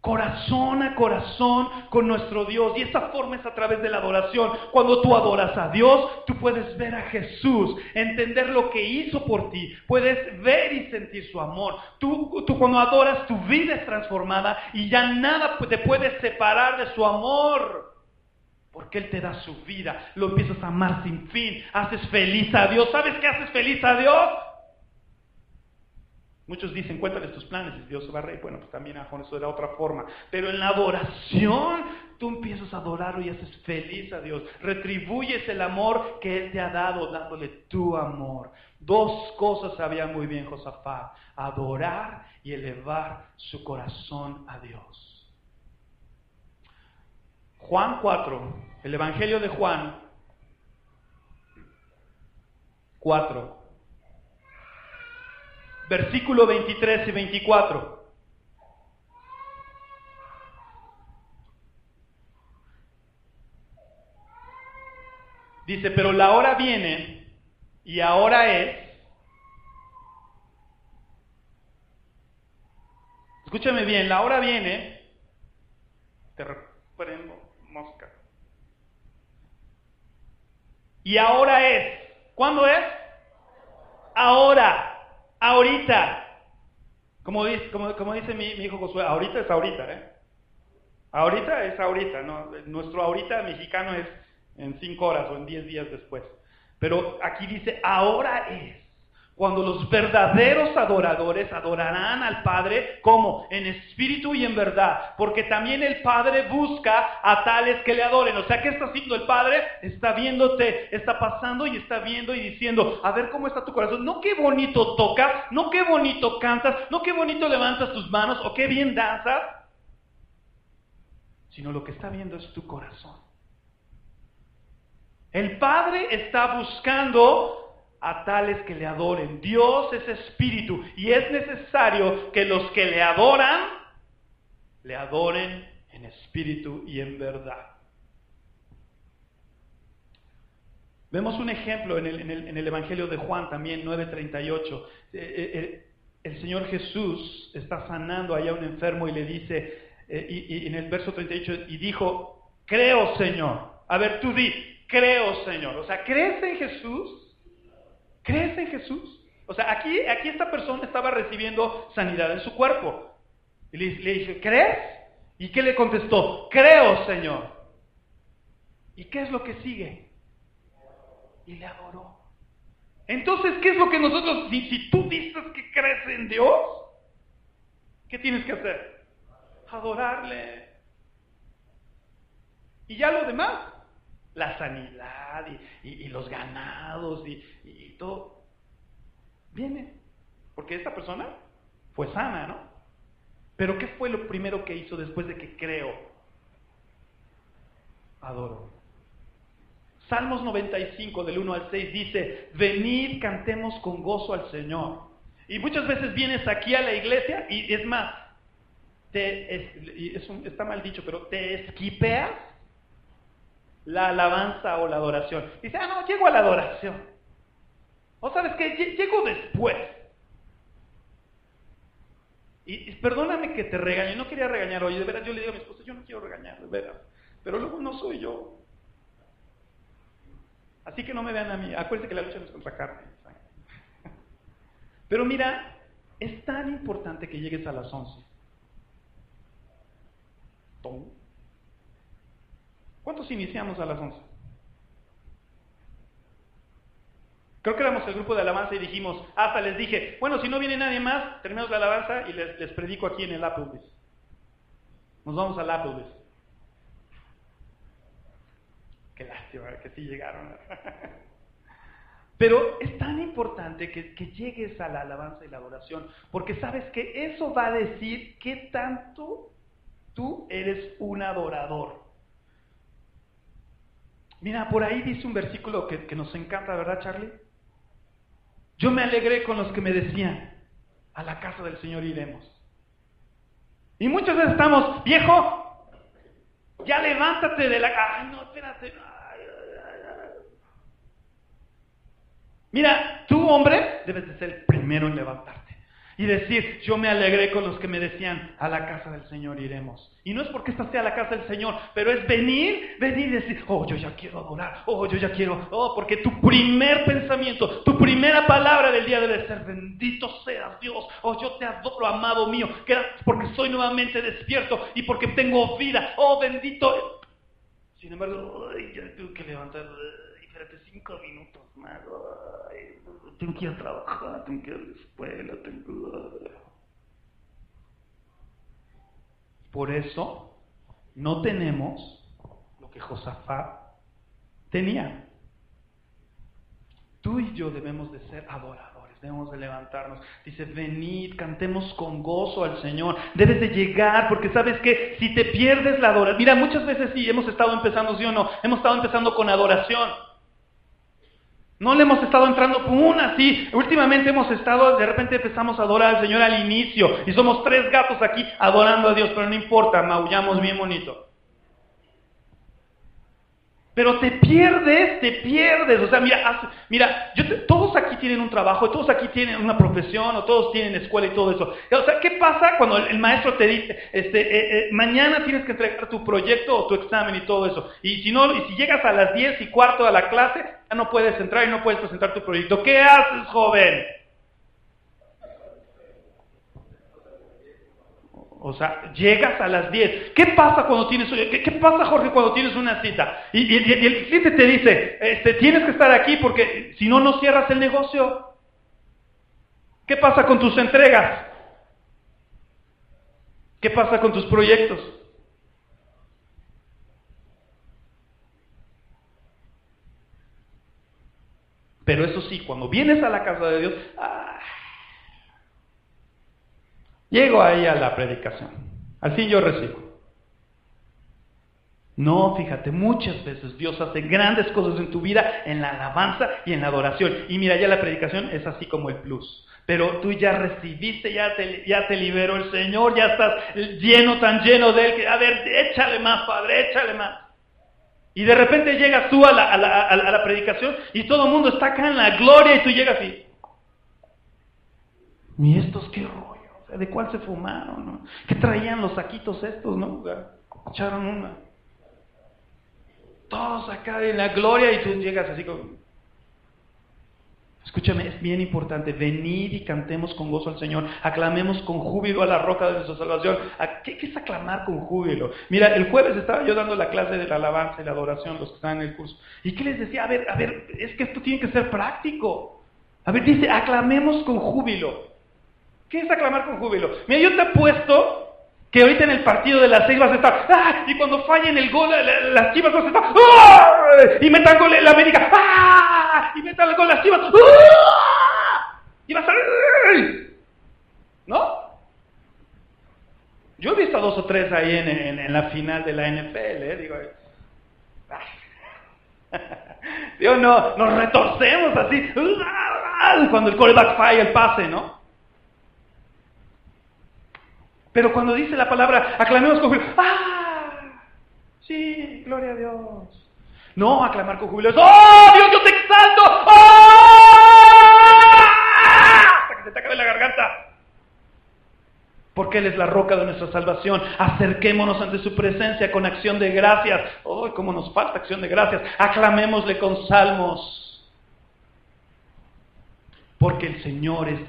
Speaker 2: corazón a corazón con nuestro Dios. Y esa forma es a través de la adoración. Cuando tú adoras a Dios, tú puedes ver a Jesús, entender lo que hizo por ti, puedes ver y sentir su amor. Tú, tú cuando adoras, tu vida es transformada y ya nada te puede separar de su amor. Porque Él te da su vida, lo empiezas a amar sin fin, haces feliz a Dios. ¿Sabes qué haces feliz a Dios? Muchos dicen, cuéntales tus planes y Dios va a reír. Bueno, pues también a eso era otra forma. Pero en la adoración, tú empiezas a adorarlo y haces feliz a Dios. Retribuyes el amor que Él te ha dado, dándole tu amor. Dos cosas sabía muy bien Josafat. Adorar y elevar su corazón a Dios. Juan 4, el Evangelio de Juan 4 versículo 23 y 24. Dice, pero la hora viene y ahora es. Escúchame bien, la hora viene. Te reprendo, mosca. Y ahora es. ¿Cuándo es? Ahora ahorita. Como dice, dice mi, hijo Josué, ahorita es ahorita, ¿eh? Ahorita es ahorita, ¿no? Nuestro ahorita mexicano es en cinco horas o en diez días después. Pero aquí dice, ahora es. Cuando los verdaderos adoradores adorarán al Padre como en espíritu y en verdad, porque también el Padre busca a tales que le adoren. O sea, ¿qué está haciendo el Padre? Está viéndote, está pasando y está viendo y diciendo, a ver cómo está tu corazón. No qué bonito tocas, no qué bonito cantas, no qué bonito levantas tus manos o qué bien danzas, sino lo que está viendo es tu corazón. El Padre está buscando a tales que le adoren. Dios es espíritu y es necesario que los que le adoran, le adoren en espíritu y en verdad. Vemos un ejemplo en el, Evangelio de Juan también, 9.38. Eh, eh, eh, el Señor Jesús está sanando allá a un enfermo y le dice, y, en el verso 38, y dijo, creo Señor. A ver, tú di, creo Señor. O sea, ¿crees en Jesús? ¿Crees en Jesús? O sea, aquí, aquí esta persona estaba recibiendo sanidad en su cuerpo. Y le, dije, ¿crees? ¿Y qué le contestó? Creo, Señor. ¿Y qué es lo que sigue? Y le adoró. Entonces, ¿qué es lo que nosotros, si tú dices que crees en Dios, ¿qué tienes que hacer? Adorarle. Y ya lo demás, la sanidad y, los ganados y, todo, viene. Porque esta persona fue sana, ¿no? Pero ¿qué fue lo primero que hizo después de que creó? Adoro. Salmos 95 del 1 al 6 dice, venid, cantemos con gozo al Señor. Y muchas veces vienes aquí a la iglesia y es más, te, está mal dicho, pero te esquipeas la alabanza o la adoración. Dice, ah, no, llego a la adoración. O sabes que llego después. Y, perdóname que te regañe, no quería regañar hoy, de veras yo le digo a mi esposa, yo no quiero regañar, de veras. Pero luego no soy yo. Así que no me vean a mí. Acuérdense que la lucha no es contra carne. Pero mira, es tan importante que llegues a las 11. ¿Cuántos iniciamos a las 11? Creo que éramos el grupo de alabanza y dijimos, hasta les dije, bueno, si no viene nadie más, terminamos la alabanza y les, predico aquí en el Applebee's. Nos vamos al Applebee's. Qué lástima que sí llegaron. Pero es tan importante que, que, llegues a la alabanza y la adoración, porque sabes que eso va a decir qué tanto tú eres un adorador. Mira, por ahí dice un versículo que, nos encanta, ¿verdad, Charlie? Yo me alegré con los que me decían, a la casa del Señor iremos. Y muchas veces estamos, viejo, ya levántate de la... Ay, no, espérate. Mira, tú hombre debes de ser el primero en levantarte y decir, yo me alegré con los que me decían, a la casa del Señor iremos. Y no es porque esta sea la casa del Señor, pero es venir, venir y decir, oh, yo ya quiero adorar, oh, yo ya quiero, oh, porque tu primer pensamiento, tu primera palabra del día debe ser, bendito seas Dios, oh, yo te adoro, amado mío, porque soy nuevamente despierto y porque tengo vida, oh, bendito. Sin embargo, ya tengo que levantar, espérate cinco minutos más. tengo que ir a trabajar, tengo que ir a la escuela, tengo... Por eso no tenemos lo que Josafat tenía. Tú y yo debemos de ser adoradores, debemos de levantarnos. Dice, venid, cantemos con gozo al Señor. Debes de llegar, porque sabes que si te pierdes la adoración, mira, muchas veces sí, hemos estado empezando, sí o no, hemos estado empezando con adoración. No le hemos estado entrando con una, sí. Últimamente hemos estado, de repente empezamos a adorar al Señor al inicio. Y somos tres gatos aquí adorando a Dios, pero no importa, maullamos bien bonito. Pero te pierdes, te pierdes. O sea, mira, mira yo todos aquí tienen un trabajo, todos aquí tienen una profesión, o todos tienen escuela y todo eso. O sea, ¿qué pasa cuando el, maestro te dice, este, eh, eh, mañana tienes que entregar tu proyecto o tu examen y todo eso? Y si no, y si llegas a las 10 y cuarto a la clase, ya no puedes entrar y no puedes presentar tu proyecto. ¿Qué haces, joven? O sea, llegas a las 10. ¿Qué pasa cuando tienes, qué, pasa Jorge cuando tienes una cita? Y, el cliente te dice, este, tienes que estar aquí porque si no, no cierras el negocio. ¿Qué pasa con tus entregas? ¿Qué pasa con tus proyectos? Pero eso sí, cuando vienes a la casa de Dios, ah, Llego ahí a la predicación. Fin yo recibo. No, fíjate, muchas veces Dios hace grandes cosas en tu vida, en la alabanza y en la adoración. Y mira, ya la predicación es así como el plus. Pero tú ya recibiste, ya te, ya te liberó el Señor, ya estás lleno, tan lleno de Él, que a ver, échale más, Padre, échale más. Y de repente llegas tú a la, a la, a la predicación y todo el mundo está acá en la gloria y tú llegas y... ¿Y estos qué ¿De cuál se fumaron? ¿no? ¿Qué traían los saquitos estos? ¿no? Echaron una. Todos acá en la gloria y tú llegas así como... Escúchame, es bien importante. Venid y cantemos con gozo al Señor. Aclamemos con júbilo a la roca de nuestra salvación. ¿Qué, ¿Qué, es aclamar con júbilo? Mira, el jueves estaba yo dando la clase de la alabanza y la adoración, los que están en el curso. ¿Y qué les decía? A ver, a ver, es que esto tiene que ser práctico. A ver, dice, aclamemos con júbilo. ¿Qué es aclamar con júbilo? Mira, yo te apuesto que ahorita en el partido de las seis vas a estar, ¡ah! y cuando fallen el gol, las chivas vas a estar, ¡ah! y metan gol la América, ¡ah! y metan gol las chivas, ¡ah! y vas a, ¿no? Yo he visto a dos o tres ahí en, en, la final de la NFL, ¿eh? digo, Dios, no, nos retorcemos así, cuando el coreback falla el pase, ¿no? Pero cuando dice la palabra, aclamemos con júbilo, ¡ah! Sí, gloria a Dios. No, aclamar con júbilo ¡oh, Dios, yo te exalto! ¡Oh! Hasta que se te acabe la garganta. Porque Él es la roca de nuestra salvación. Acerquémonos ante su presencia con acción de gracias. ¡Oh, cómo nos falta acción de gracias! Aclamémosle con salmos. Porque el Señor es,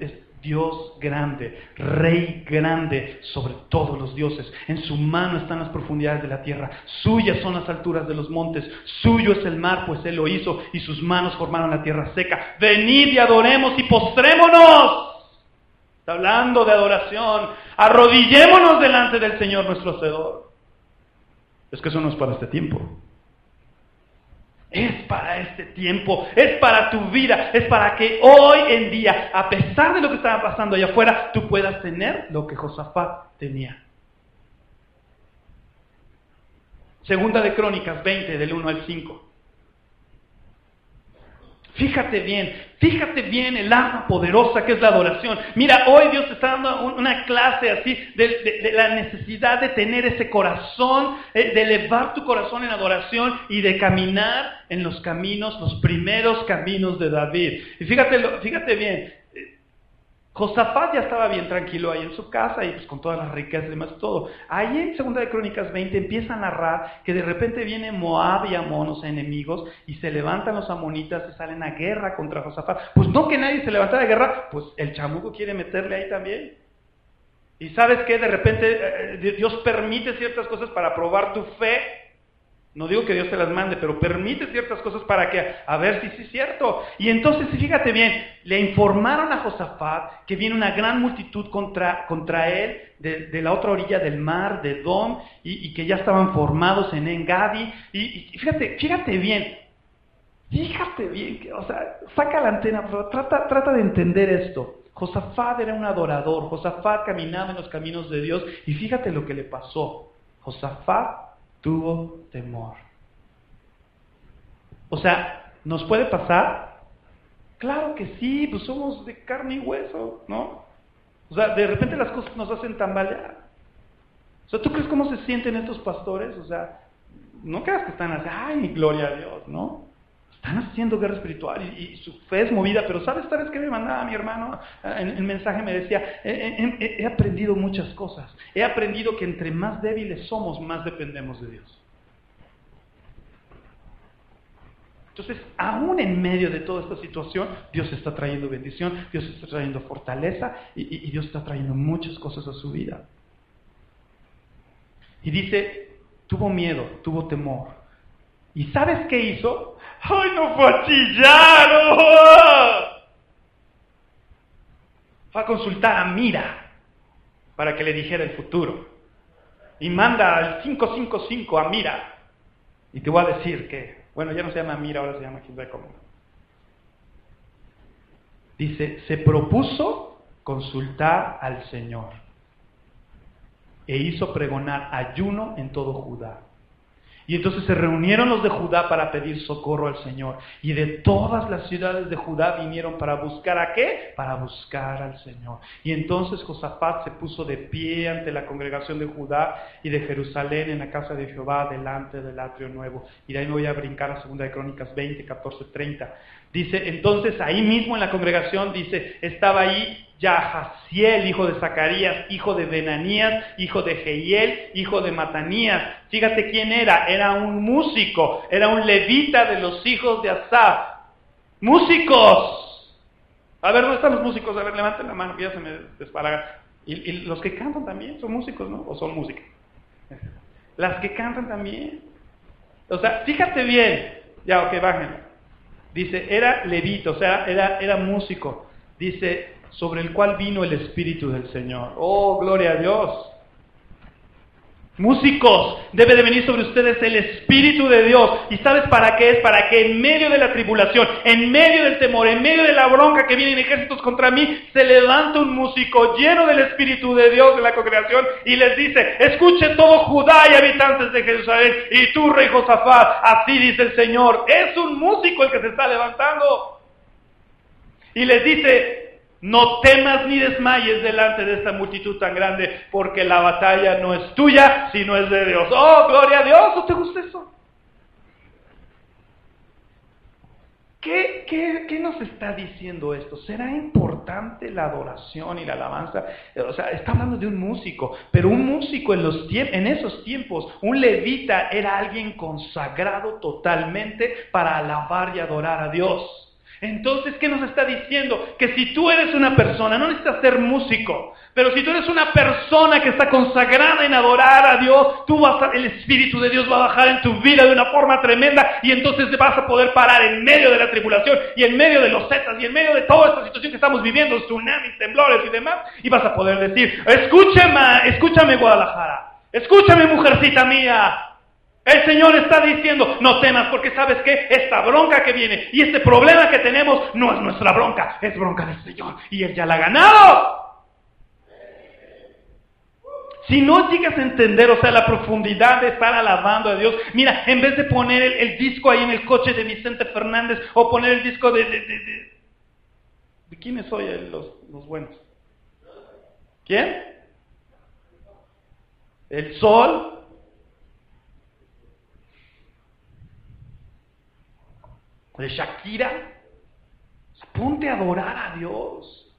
Speaker 2: es Dios grande, Rey grande sobre todos los dioses. En su mano están las profundidades de la tierra, suyas son las alturas de los montes, suyo es el mar, pues Él lo hizo y sus manos formaron la tierra seca. Venid y adoremos y postrémonos. Está hablando de adoración. Arrodillémonos delante del Señor nuestro Hacedor. Es que eso no es para este tiempo. Es para este tiempo, es para tu vida, es para que hoy en día, a pesar de lo que estaba pasando allá afuera, tú puedas tener lo que Josafat tenía. Segunda de Crónicas 20, del 1 al 5. Fíjate bien, fíjate bien el arma poderosa que es la adoración. Mira, hoy Dios te está dando una clase así de, la necesidad de tener ese corazón, eh, de elevar tu corazón en adoración y de caminar en los caminos, los primeros caminos de David. Y fíjate, fíjate bien, Josafat ya estaba bien tranquilo ahí en su casa y pues con todas las riquezas y demás todo. Ahí en Segunda de Crónicas 20 empieza a narrar que de repente viene Moab y Amón, o sea, enemigos, y se levantan los amonitas y salen a guerra contra Josafat. Pues no que nadie se levantara a guerra, pues el chamuco quiere meterle ahí también. Y sabes que de repente eh, eh, Dios permite ciertas cosas para probar tu fe. No digo que Dios te las mande, pero permite ciertas cosas para que, a ver si sí es cierto. Y entonces, fíjate bien, le informaron a Josafat que viene una gran multitud contra, contra él de, la otra orilla del mar, de Dom, y, que ya estaban formados en Engadi. Y, fíjate, fíjate bien, fíjate bien, o sea, saca la antena, trata, trata de entender esto. Josafat era un adorador, Josafat caminaba en los caminos de Dios, y fíjate lo que le pasó. Josafat tuvo temor. O sea, ¿nos puede pasar? Claro que sí, pues somos de carne y hueso, ¿no? O sea, de repente las cosas nos hacen tambalear. O sea, ¿tú crees cómo se sienten estos pastores? O sea, no creas que están así, ay, gloria a Dios, ¿no? Están haciendo guerra espiritual y, su fe es movida, pero ¿sabes, ¿sabes qué me mandaba mi hermano? En el mensaje me decía, he, aprendido muchas cosas. He aprendido que entre más débiles somos, más dependemos de Dios. Entonces, aún en medio de toda esta situación, Dios está trayendo bendición, Dios está trayendo fortaleza y Dios está trayendo muchas cosas a su vida. Y dice, tuvo miedo, tuvo temor. ¿Y sabes qué hizo? ¡Ay, no fue a chillar! Fue a consultar a Mira para que le dijera el futuro. Y manda al 555 a Mira. Y te voy a decir que, bueno, ya no se llama Mira, ahora se llama quién cómo. Dice, se propuso consultar al Señor e hizo pregonar ayuno en todo Judá y entonces se reunieron los de Judá para pedir socorro al Señor. Y de todas las ciudades de Judá vinieron para buscar a qué? Para buscar al Señor. Y entonces Josafat se puso de pie ante la congregación de Judá y de Jerusalén en la casa de Jehová delante del atrio nuevo. Y de ahí me voy a brincar a 2 de Crónicas 20, 14, 30. Dice, entonces ahí mismo en la congregación, dice, estaba ahí Yahaziel, hijo de Zacarías, hijo de Benanías, hijo de Jehiel, hijo de Matanías. Fíjate quién era, era un músico, era un levita de los hijos de Asaf. ¡Músicos! A ver, ¿dónde están los músicos? A ver, levanten la mano, que ya se me desparaga. Y, los que cantan también son músicos, ¿no? ¿O son músicas? Las que cantan también. O sea, fíjate bien. Ya, ok, bájenlo. Dice, era levita, o sea, era, era músico. Dice, sobre el cual vino el Espíritu del Señor. Oh, gloria a Dios. Músicos, debe de venir sobre ustedes el Espíritu de Dios. ¿Y sabes para qué es? Para que en medio de la tribulación, en medio del temor, en medio de la bronca que vienen ejércitos contra mí, se levanta un músico lleno del Espíritu de Dios de la congregación y les dice, escuche todo Judá y habitantes de Jerusalén y tú, rey Josafat, así dice el Señor. Es un músico el que se está levantando. Y les dice, no temas ni desmayes delante de esta multitud tan grande, porque la batalla no es tuya, sino es de Dios. Oh, gloria a Dios, ¿no te gusta eso? ¿Qué, qué, nos está diciendo esto? ¿Será importante la adoración y la alabanza? O sea, está hablando de un músico, pero un músico en, los en esos tiempos, un levita era alguien consagrado totalmente para alabar y adorar a Dios. Entonces, ¿qué nos está diciendo? Que si tú eres una persona, no necesitas ser músico, pero si tú eres una persona que está consagrada en adorar a Dios, tú vas a, el Espíritu de Dios va a bajar en tu vida de una forma tremenda y entonces vas a poder parar en medio de la tribulación y en medio de los zetas y en medio de toda esta situación que estamos viviendo, tsunamis, temblores y demás, y vas a poder decir, escúchame, escúchame Guadalajara, escúchame mujercita mía, el Señor está diciendo, no temas porque sabes que esta bronca que viene y este problema que tenemos no es nuestra bronca, es bronca del Señor y Él ya la ha ganado. Si no llegas a entender, o sea, la profundidad de estar alabando a Dios, mira, en vez de poner el, disco ahí en el coche de Vicente Fernández o poner el disco de... ¿De, de, de, quiénes soy los, los buenos? ¿Quién? El sol, de Shakira. Ponte a adorar a Dios.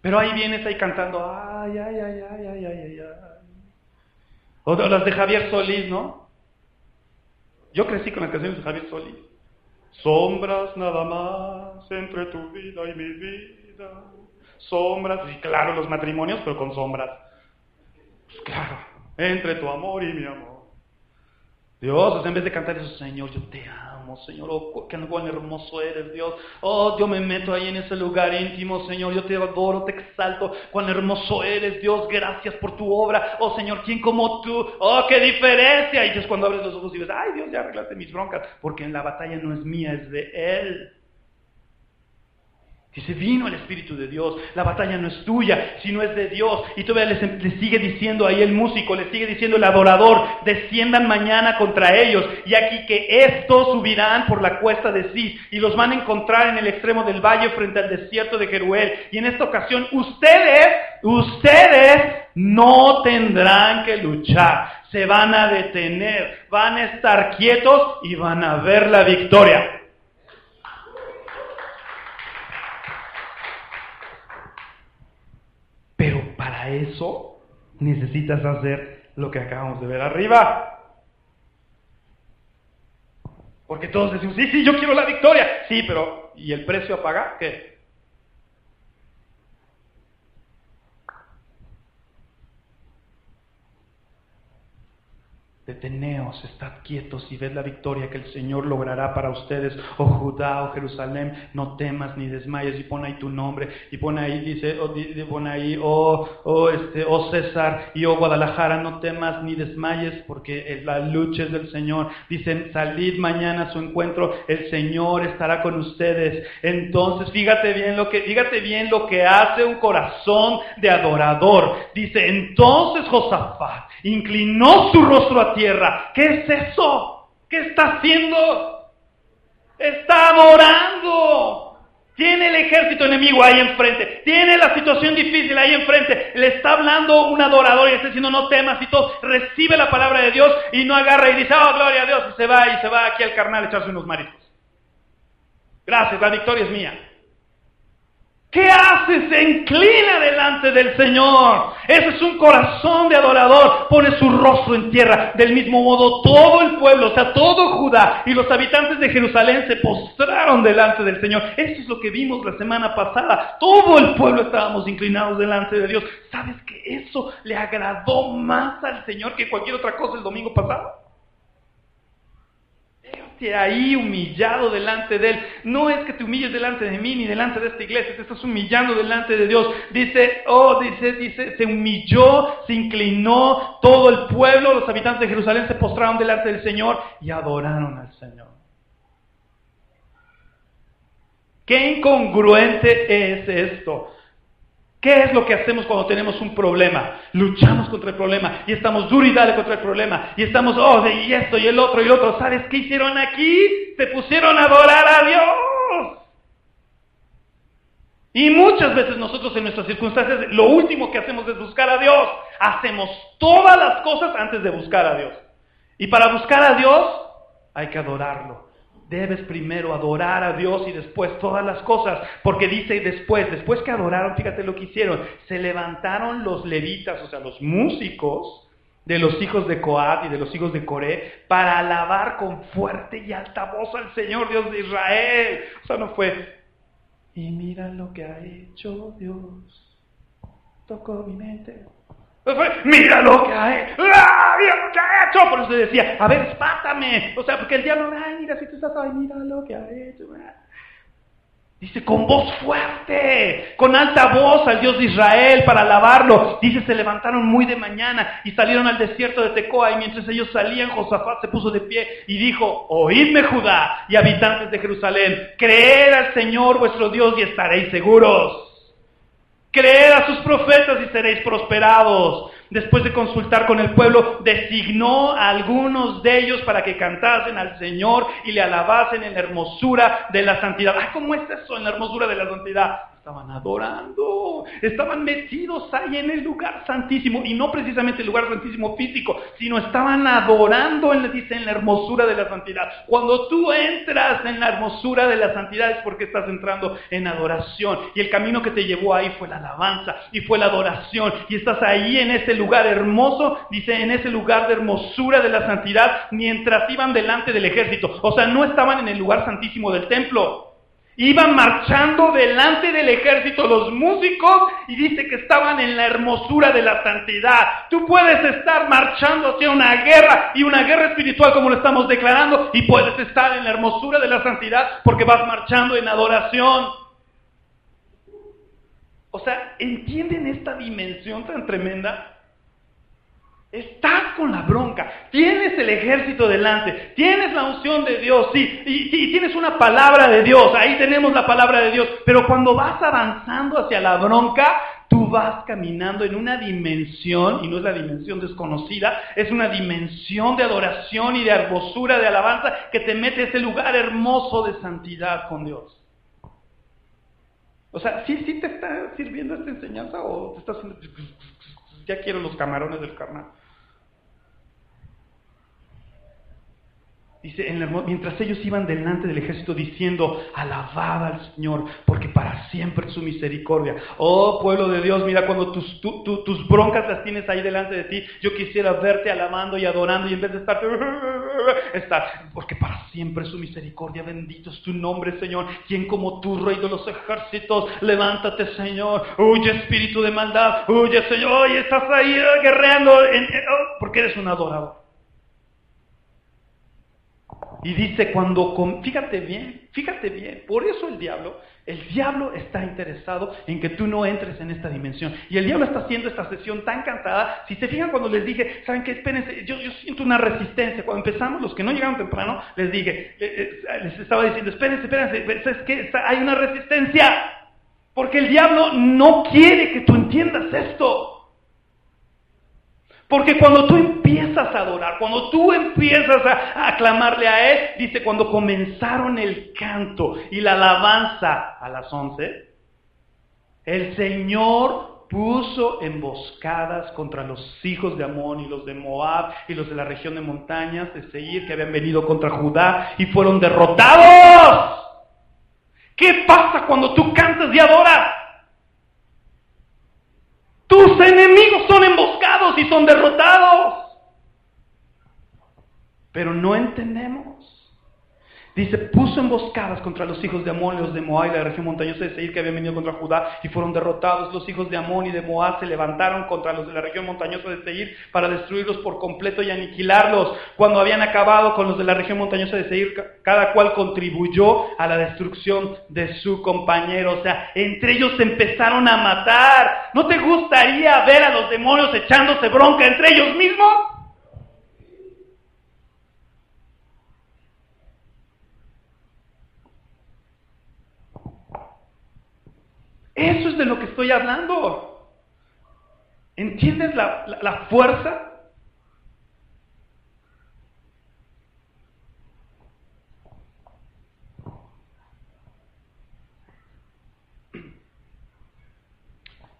Speaker 2: Pero ahí vienes ahí cantando, ay, ay, ay, ay, ay, ay, ay. O las de Javier Solís, ¿no? Yo crecí con las canciones de Javier Solís. Sombras nada más entre tu vida y mi vida. Sombras, y claro, los matrimonios, pero con sombras. Pues claro, entre tu amor y mi amor. Dios, en vez de cantar eso, Señor, yo te amo Señor, oh, qué cuán hermoso eres, Dios. Oh, yo me meto ahí en ese lugar íntimo, Señor, yo te adoro, te exalto, cuán hermoso eres, Dios, gracias por tu obra. Oh, Señor, ¿quién como tú? Oh, qué diferencia. Y es cuando abres los ojos y ves, ay, Dios, ya arreglaste mis broncas, porque en la batalla no es mía, es de Él. Dice, vino el Espíritu de Dios, la batalla no es tuya, sino es de Dios. Y todavía le, sigue diciendo ahí el músico, le sigue diciendo el adorador, desciendan mañana contra ellos. Y aquí que estos subirán por la cuesta de Cis y los van a encontrar en el extremo del valle frente al desierto de Jeruel. Y en esta ocasión ustedes, ustedes no tendrán que luchar, se van a detener, van a estar quietos y van a ver la victoria. Para eso necesitas hacer lo que acabamos de ver arriba. Porque todos decimos, sí, sí, yo quiero la victoria. Sí, pero ¿y el precio a pagar? ¿Qué? Deteneos, estad quietos y ved la victoria que el Señor logrará para ustedes. Oh Judá, oh Jerusalén, no temas ni desmayes. Y pon ahí tu nombre. Y pon ahí, dice, oh, oh, oh, este, oh César y oh Guadalajara, no temas ni desmayes porque la lucha es del Señor. Dicen, salid mañana a su encuentro, el Señor estará con ustedes. Entonces, fíjate bien lo que, fíjate bien lo que hace un corazón de adorador. Dice, entonces Josafat inclinó su rostro a tierra. ¿Qué es eso? ¿Qué está haciendo? Está adorando. Tiene el ejército enemigo ahí enfrente. Tiene la situación difícil ahí enfrente. Le está hablando un adorador y está diciendo no temas y todo. Recibe la palabra de Dios y no agarra y dice, oh, gloria a Dios. Y se va y se va aquí al carnal a echarse unos mariscos. Gracias, la victoria es mía. ¿Qué hace? Se inclina delante del Señor. Ese es un corazón de adorador. Pone su rostro en tierra. Del mismo modo, todo el pueblo, o sea, todo Judá y los habitantes de Jerusalén se postraron delante del Señor. Eso es lo que vimos la semana pasada. Todo el pueblo estábamos inclinados delante de Dios. ¿Sabes que eso le agradó más al Señor que cualquier otra cosa el domingo pasado? Ahí humillado delante de Él. No es que te humilles delante de mí ni delante de esta iglesia, te estás humillando delante de Dios. Dice, oh, dice, dice, se humilló, se inclinó todo el pueblo, los habitantes de Jerusalén se postraron delante del Señor y adoraron al Señor. Qué incongruente es esto. ¿Qué es lo que hacemos cuando tenemos un problema? Luchamos contra el problema y estamos duro y dale contra el problema y estamos, oh, y esto y el otro y el otro. ¿Sabes qué hicieron aquí? Se pusieron a adorar a Dios. Y muchas veces nosotros en nuestras circunstancias lo último que hacemos es buscar a Dios. Hacemos todas las cosas antes de buscar a Dios. Y para buscar a Dios hay que adorarlo debes primero adorar a Dios y después todas las cosas, porque dice después, después que adoraron, fíjate lo que hicieron, se levantaron los levitas, o sea, los músicos de los hijos de Coat y de los hijos de Coré, para alabar con fuerte y alta voz al Señor Dios de Israel. O sea, no fue, y mira lo que ha hecho Dios, tocó mi mente. Mira lo que ha hecho, ¡Ah, mira lo que ha hecho. Por eso decía, a ver, espátame. O sea, porque el diablo, ay, mira, si tú estás, ay, mira lo que ha hecho. Dice, con voz fuerte, con alta voz al Dios de Israel para alabarlo. Dice, se levantaron muy de mañana y salieron al desierto de Tecoa. Y mientras ellos salían, Josafat se puso de pie y dijo, oídme Judá y habitantes de Jerusalén, creed al Señor vuestro Dios y estaréis seguros. Creed a sus profetas y seréis prosperados. Después de consultar con el pueblo, designó a algunos de ellos para que cantasen al Señor y le alabasen en la hermosura de la santidad. Ay, ¿cómo es eso en la hermosura de la santidad? Estaban adorando, estaban metidos ahí en el lugar santísimo, y no precisamente el lugar santísimo físico, sino estaban adorando, en, dice, en la hermosura de la santidad. Cuando tú entras en la hermosura de la santidad es porque estás entrando en adoración, y el camino que te llevó ahí fue la alabanza, y fue la adoración, y estás ahí en ese lugar hermoso, dice, en ese lugar de hermosura de la santidad, mientras iban delante del ejército. O sea, no estaban en el lugar santísimo del templo, Iban marchando delante del ejército los músicos y dice que estaban en la hermosura de la santidad. Tú puedes estar marchando hacia una guerra y una guerra espiritual como lo estamos declarando y puedes estar en la hermosura de la santidad porque vas marchando en adoración. O sea, ¿entienden esta dimensión tan tremenda? Estás con la bronca, tienes el ejército delante, tienes la unción de Dios, sí, y, tienes una palabra de Dios, ahí tenemos la palabra de Dios, pero cuando vas avanzando hacia la bronca, tú vas caminando en una dimensión, y no es la dimensión desconocida, es una dimensión de adoración y de hermosura, de alabanza, que te mete a ese lugar hermoso de santidad con Dios. O sea, ¿sí, sí te está sirviendo esta enseñanza o te estás haciendo... Ya quiero los camarones del carnal. Dice, mientras ellos iban delante del ejército diciendo, alabad al Señor, porque para siempre es su misericordia. Oh pueblo de Dios, mira, cuando tus, tus broncas las tienes ahí delante de ti, yo quisiera verte alabando y adorando y en vez de estar, porque para siempre es su misericordia, bendito es tu nombre, Señor. Quien como tú, Rey de los ejércitos, levántate, Señor. Huye, espíritu de maldad, huye, Señor. Y estás ahí eh, guerreando, oh, porque eres un adorador. Y dice cuando, fíjate bien, fíjate bien, por eso el diablo, el diablo está interesado en que tú no entres en esta dimensión. Y el diablo está haciendo esta sesión tan cantada. Si se fijan cuando les dije, ¿saben qué? Espérense, yo, siento una resistencia. Cuando empezamos, los que no llegaron temprano, les dije, eh, les estaba diciendo, espérense, espérense, es que hay una resistencia. Porque el diablo no quiere que tú entiendas esto. Porque cuando tú empiezas a adorar, cuando tú empiezas a, aclamarle a Él, dice, cuando comenzaron el canto y la alabanza a las once, el Señor puso emboscadas contra los hijos de Amón y los de Moab y los de la región de montañas de Seir que habían venido contra Judá y fueron derrotados. ¿Qué pasa cuando tú cantas y adoras? Tus enemigos son emboscados y son derrotados. Pero no entendemos Dice, puso emboscadas contra los hijos de Amón y los de Moab y la región montañosa de Seir que habían venido contra Judá y fueron derrotados. Los hijos de Amón y de Moab se levantaron contra los de la región montañosa de Seir para destruirlos por completo y aniquilarlos. Cuando habían acabado con los de la región montañosa de Seir, cada cual contribuyó a la destrucción de su compañero. O sea, entre ellos se empezaron a matar. ¿No te gustaría ver a los demonios echándose bronca entre ellos mismos? Eso es de lo que estoy hablando. ¿Entiendes la, fuerza?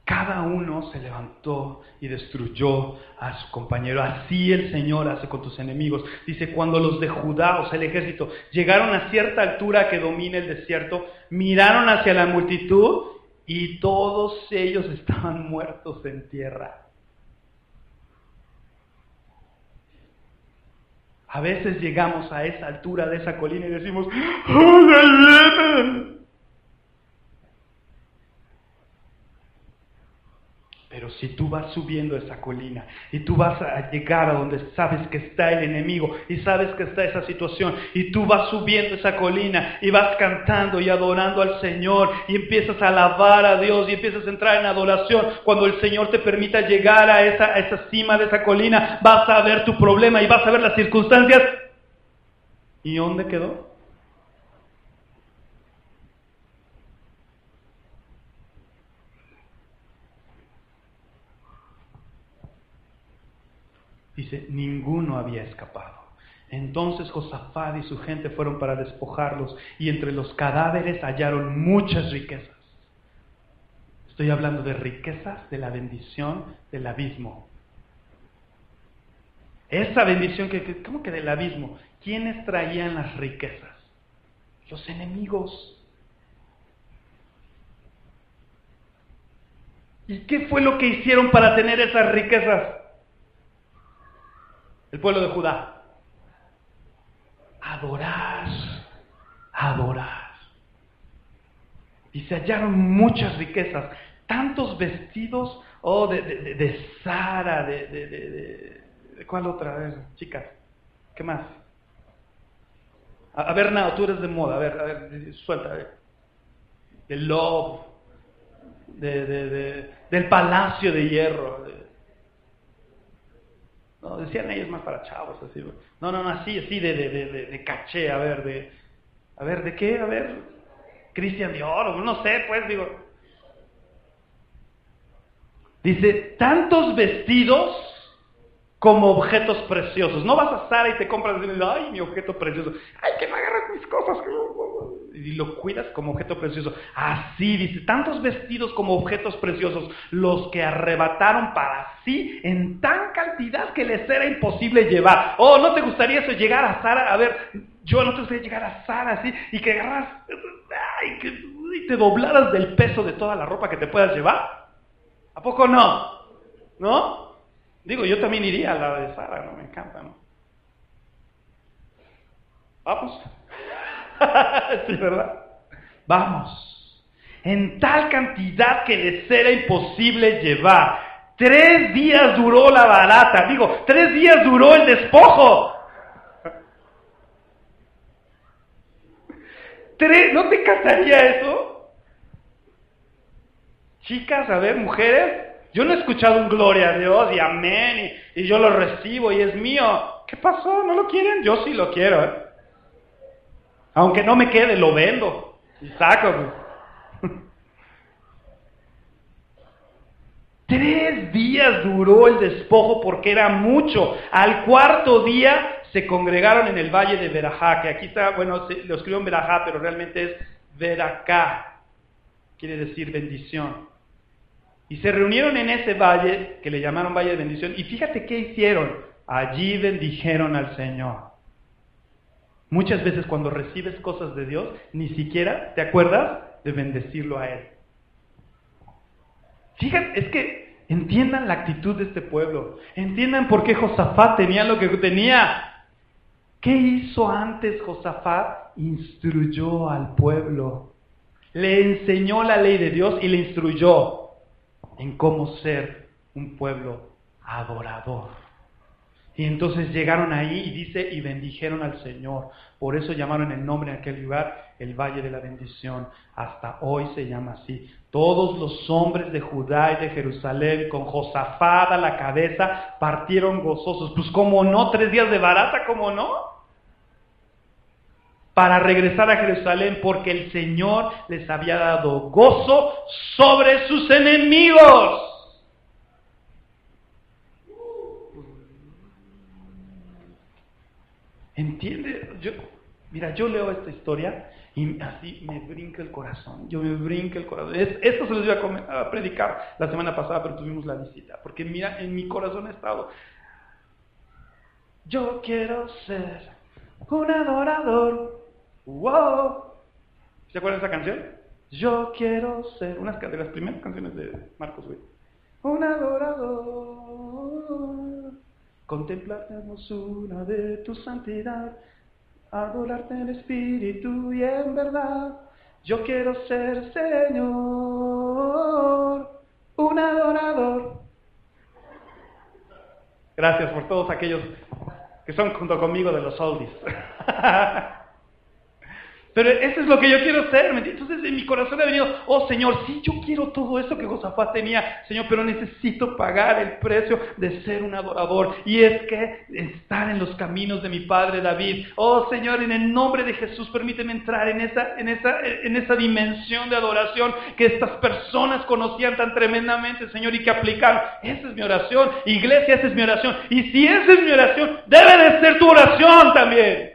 Speaker 2: Cada uno se levantó y destruyó a su compañero. Así el Señor hace con tus enemigos. Dice, cuando los de Judá, o sea, el ejército, llegaron a cierta altura que domina el desierto, miraron hacia la multitud y todos ellos estaban muertos en tierra. A veces llegamos a esa altura de esa colina y decimos, ¡Oh, Si tú vas subiendo esa colina y tú vas a llegar a donde sabes que está el enemigo y sabes que está esa situación y tú vas subiendo esa colina y vas cantando y adorando al Señor y empiezas a alabar a Dios y empiezas a entrar en adoración, cuando el Señor te permita llegar a esa, a esa cima de esa colina, vas a ver tu problema y vas a ver las circunstancias. ¿Y dónde quedó? Dice, ninguno había escapado. Entonces Josafat y su gente fueron para despojarlos y entre los cadáveres hallaron muchas riquezas. Estoy hablando de riquezas de la bendición del abismo. Esa bendición que, ¿cómo que del abismo? ¿Quiénes traían las riquezas? Los enemigos. ¿Y qué fue lo que hicieron para tener esas riquezas? El pueblo de Judá. Adorar, adorar. y se hallaron muchas riquezas, tantos vestidos, oh, de, de, de, Sara, de, de, ¿cuál otra? A ver, chicas, ¿qué más? A, ver, Nao, tú eres de moda, a ver, a ver, suelta, a ver. De Love, de, de, del Palacio de Hierro. No, decían ellos más para chavos, así. No, no, no, así, así de, de, de, caché, a ver, de, a ver, ¿de qué? A ver, Cristian Dior, no sé, pues digo. Dice, tantos vestidos como objetos preciosos. No vas a Sara y te compras, ay, mi objeto precioso. Ay, que me agarras mis cosas. Y lo cuidas como objeto precioso. Así dice, tantos vestidos como objetos preciosos, los que arrebataron para sí en tan cantidad que les era imposible llevar. Oh, ¿no te gustaría eso, llegar a Sara? A ver, yo no te gustaría llegar a Sara así y que agarras, ay, que y te doblaras del peso de toda la ropa que te puedas llevar. ¿A poco no? ¿No? Digo, yo también iría a la de Sara, ¿no? Me encanta, ¿no? Vamos. sí, ¿verdad? Vamos. En tal cantidad que les era imposible llevar. Tres días duró la barata. Digo, tres días duró el despojo. ¿Tres? ¿No te casaría eso? Chicas, a ver, mujeres, yo no he escuchado un gloria a Dios y amén y, yo lo recibo y es mío. ¿Qué pasó? ¿No lo quieren? Yo sí lo quiero. ¿eh? Aunque no me quede, lo vendo y saco. Tres días duró el despojo porque era mucho. Al cuarto día se congregaron en el valle de Verajá, que aquí está, bueno, lo escribo en Verajá, pero realmente es Veracá. Quiere decir bendición. Y se reunieron en ese valle, que le llamaron Valle de Bendición, y fíjate qué hicieron. Allí bendijeron al Señor. Muchas veces cuando recibes cosas de Dios, ni siquiera te acuerdas de bendecirlo a Él. Fíjate, es que entiendan la actitud de este pueblo. Entiendan por qué Josafat tenía lo que tenía. ¿Qué hizo antes Josafat? Instruyó al pueblo. Le enseñó la ley de Dios y le instruyó en cómo ser un pueblo adorador. Y entonces llegaron ahí y dice, y bendijeron al Señor. Por eso llamaron el nombre en aquel lugar el Valle de la Bendición. Hasta hoy se llama así. Todos los hombres de Judá y de Jerusalén, con Josafat a la cabeza, partieron gozosos. Pues como no, tres días de barata, como no para regresar a Jerusalén porque el Señor les había dado gozo sobre sus enemigos. ¿Entiende? Yo, mira, yo leo esta historia y así me brinca el corazón. Yo me brinca el corazón. esto se los iba a, predicar la semana pasada, pero tuvimos la visita. Porque mira, en mi corazón ha estado. Yo quiero ser un adorador ¡Wow! ¿Se acuerdan de esa canción? Yo quiero ser, una de las primeras canciones de Marcos Witt. Un adorador, contemplar la hermosura de tu santidad, adorarte en espíritu y en verdad. Yo quiero ser Señor, un adorador. Gracias por todos aquellos que son junto conmigo de los oldies. Pero eso es lo que yo quiero ser. Entonces en mi corazón ha venido, oh Señor, sí, yo quiero todo eso que Josafat tenía, Señor, pero necesito pagar el precio de ser un adorador. Y es que estar en los caminos de mi padre David. Oh Señor, en el nombre de Jesús, permíteme entrar en esa, en esa, en esa dimensión de adoración que estas personas conocían tan tremendamente, Señor, y que aplicaron. Esa es mi oración. Iglesia, esa es mi oración. Y si esa es mi oración, debe de ser tu oración también.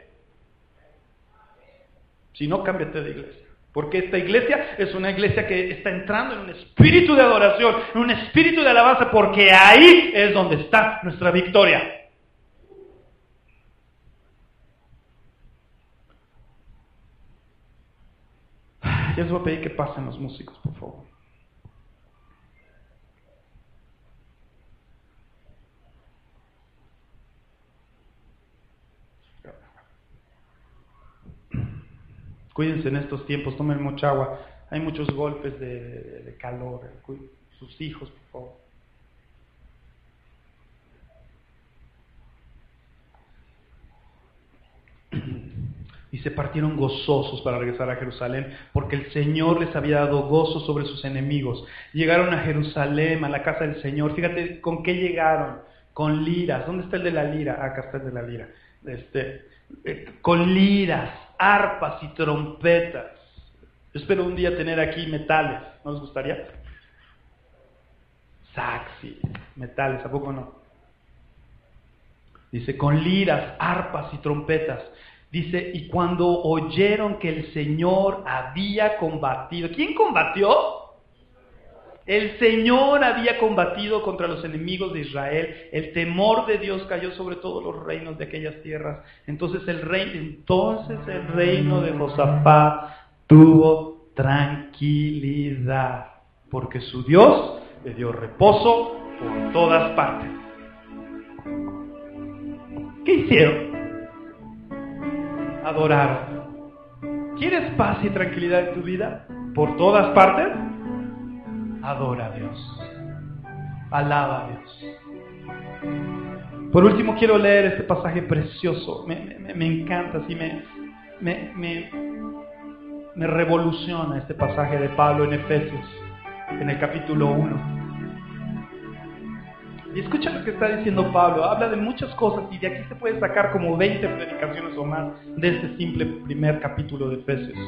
Speaker 2: Si no, cámbiate de iglesia. Porque esta iglesia es una iglesia que está entrando en un espíritu de adoración, en un espíritu de alabanza, porque ahí es donde está nuestra victoria. Ya les voy a pedir que pasen los músicos, por favor. Cuídense en estos tiempos, tomen mucha agua. Hay muchos golpes de, calor. Sus hijos, por favor. y se partieron gozosos para regresar a Jerusalén, porque el Señor les había dado gozo sobre sus enemigos. Llegaron a Jerusalén, a la casa del Señor. Fíjate con qué llegaron, con liras. ¿Dónde está el de la lira? Ah, acá está el de la lira. Este, eh, con liras, arpas y trompetas. Yo espero un día tener aquí metales. ¿No les gustaría? Saxi, metales, ¿a poco no? Dice, con liras, arpas y trompetas. Dice, y cuando oyeron que el Señor había combatido, ¿quién combatió? El Señor había combatido contra los enemigos de Israel, el temor de Dios cayó sobre todos los reinos de aquellas tierras. Entonces el reino, entonces el reino de Josafat tuvo tranquilidad, porque su Dios le dio reposo por todas partes. ¿Qué hicieron? adorar. ¿Quieres paz y tranquilidad en tu vida? ¿Por todas partes? Adora a Dios. Alaba a Dios. Por último, quiero leer este pasaje precioso. Me, encanta, así me, me, me, revoluciona este pasaje de Pablo en Efesios, en el capítulo 1. Y escucha lo que está diciendo Pablo, habla de muchas cosas y de aquí se puede sacar como 20 predicaciones o más de este simple primer capítulo de Efesios.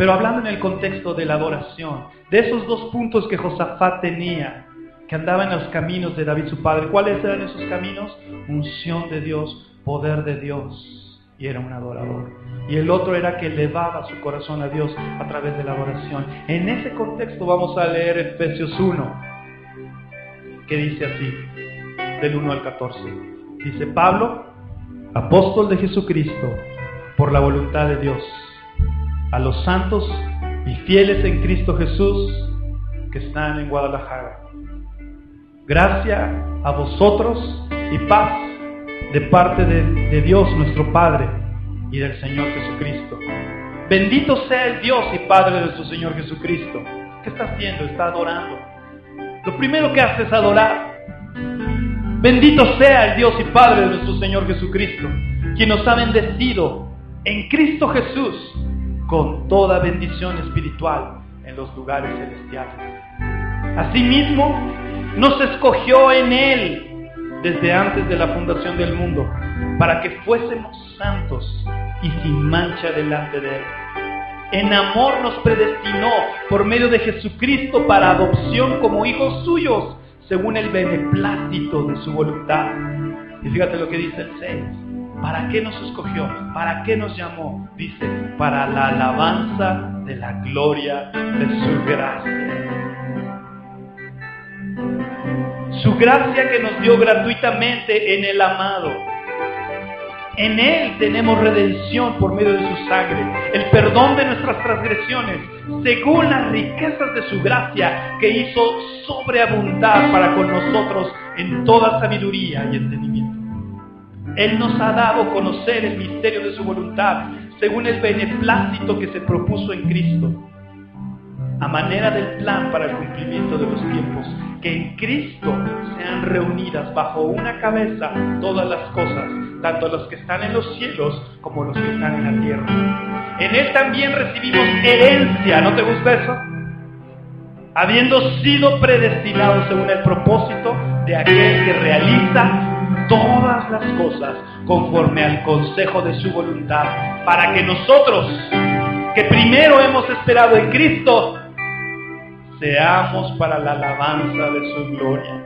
Speaker 2: Pero hablando en el contexto de la adoración, de esos dos puntos que Josafat tenía, que andaba en los caminos de David su padre, ¿cuáles eran esos caminos? Unción de Dios, poder de Dios, y era un adorador. Y el otro era que elevaba su corazón a Dios a través de la adoración. En ese contexto vamos a leer Efesios 1, que dice así, del 1 al 14. Dice Pablo, apóstol de Jesucristo, por la voluntad de Dios, a los santos y fieles en Cristo Jesús que están en Guadalajara. Gracia a vosotros y paz de parte de, de Dios nuestro Padre y del Señor Jesucristo. Bendito sea el Dios y Padre de nuestro Señor Jesucristo. ¿Qué está haciendo? Está adorando lo primero que hace es adorar. Bendito sea el Dios y Padre de nuestro Señor Jesucristo, quien nos ha bendecido en Cristo Jesús con toda bendición espiritual en los lugares celestiales. Asimismo, nos escogió en Él desde antes de la fundación del mundo, para que fuésemos santos y sin mancha delante de Él en amor nos predestinó por medio de Jesucristo para adopción como hijos suyos, según el beneplácito de su voluntad. Y fíjate lo que dice el 6. ¿Para qué nos escogió? ¿Para qué nos llamó? Dice, para la alabanza de la gloria de su gracia. Su gracia que nos dio gratuitamente en el amado en Él tenemos redención por medio de su sangre, el perdón de nuestras transgresiones, según las riquezas de su gracia que hizo sobreabundar para con nosotros en toda sabiduría y entendimiento. Él nos ha dado conocer el misterio de su voluntad, según el beneplácito que se propuso en Cristo, a manera del plan para el cumplimiento de los tiempos, que en Cristo sean reunidas bajo una cabeza todas las cosas tanto los que están en los cielos como los que están en la tierra. En Él también recibimos herencia, ¿no te gusta eso? Habiendo sido predestinados según el propósito de aquel que realiza todas las cosas conforme al consejo de su voluntad, para que nosotros, que primero hemos esperado en Cristo, seamos para la alabanza de su gloria.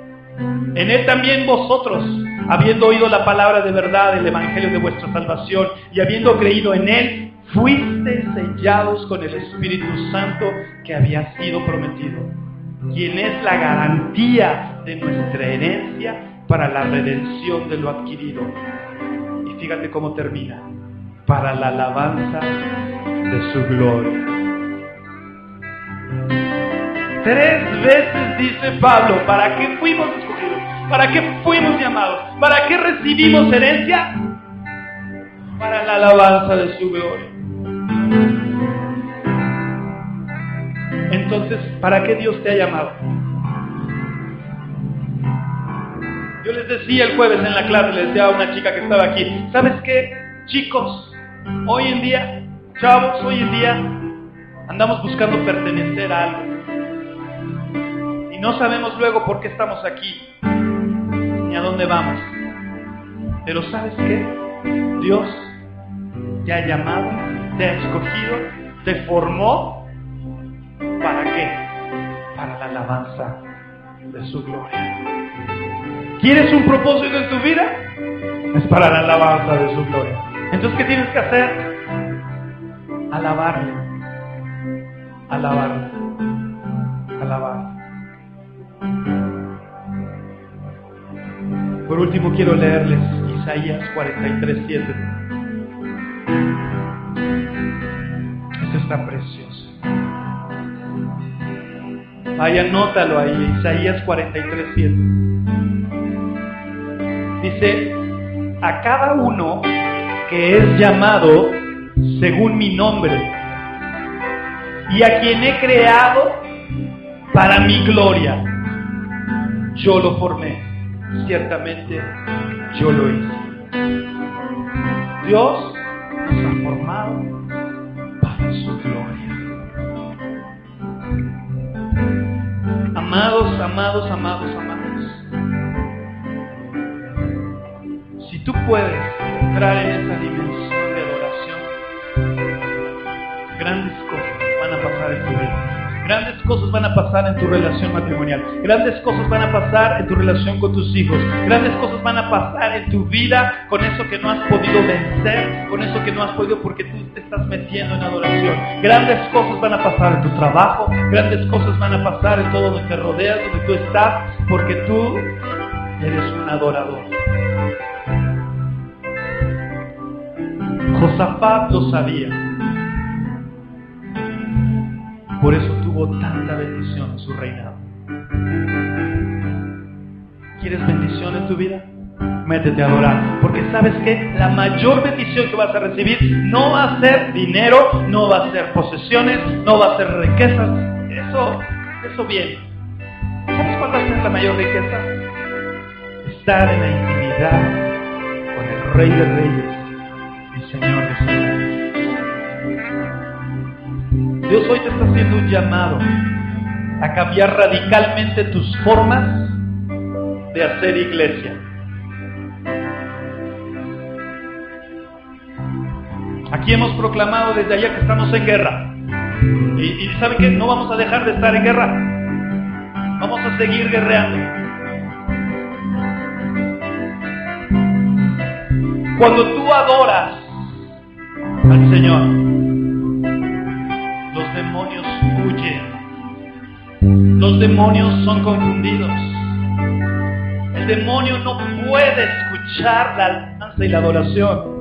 Speaker 2: En Él también vosotros, habiendo oído la palabra de verdad, el Evangelio de vuestra salvación, y habiendo creído en Él, fuiste sellados con el Espíritu Santo que había sido prometido, quien es la garantía de nuestra herencia para la redención de lo adquirido. Y fíjate cómo termina, para la alabanza de su gloria. Tres veces dice Pablo, ¿para qué fuimos escogidos? ¿Para qué fuimos llamados? ¿Para qué recibimos herencia? Para la alabanza de su gloria. Entonces, ¿para qué Dios te ha llamado? Yo les decía el jueves en la clase, le decía a una chica que estaba aquí, ¿sabes qué? Chicos, hoy en día, chavos, hoy en día, andamos buscando pertenecer a algo. Y no sabemos luego por qué estamos aquí, ni a dónde vamos. Pero ¿sabes qué? Dios te ha llamado, te ha escogido, te formó. ¿Para qué? Para la alabanza de su gloria. ¿Quieres un propósito en tu vida? Es para la alabanza de su gloria. Entonces, ¿qué tienes que hacer? Alabarle. Alabarle. Alabarle. Por último, quiero leerles Isaías 43, 7. Esto está precioso. Ahí anótalo ahí, Isaías 43, 7. Dice, a cada uno que es llamado según mi nombre y a quien he creado para mi gloria, yo lo formé, ciertamente yo lo hice. Dios nos ha formado para su gloria. Amados, amados, amados, amados. Tú puedes entrar en esta dimensión de adoración, grandes cosas van a pasar en tu vida. Grandes cosas van a pasar en tu relación matrimonial. Grandes cosas van a pasar en tu relación con tus hijos. Grandes cosas van a pasar en tu vida con eso que no has podido vencer, con eso que no has podido porque tú te estás metiendo en adoración. Grandes cosas van a pasar en tu trabajo. Grandes cosas van a pasar en todo donde te rodeas, donde tú estás, porque tú eres un adorador. Josafat lo sabía. Por eso tuvo tanta bendición en su reinado. ¿Quieres bendición en tu vida? Métete a adorar. Porque sabes que la mayor bendición que vas a recibir no va a ser dinero, no va a ser posesiones, no va a ser riquezas. Eso, eso viene. ¿Sabes cuál va a ser la mayor riqueza? Estar en la intimidad con el Rey de Reyes Señor. Dios hoy te está haciendo un llamado a cambiar radicalmente tus formas de hacer iglesia. Aquí hemos proclamado desde allá que estamos en guerra. Y, y ¿saben qué? No vamos a dejar de estar en guerra. Vamos a seguir guerreando. Cuando tú adoras al Señor, los demonios huyen. Los demonios son confundidos. El demonio no puede escuchar la alabanza y la adoración.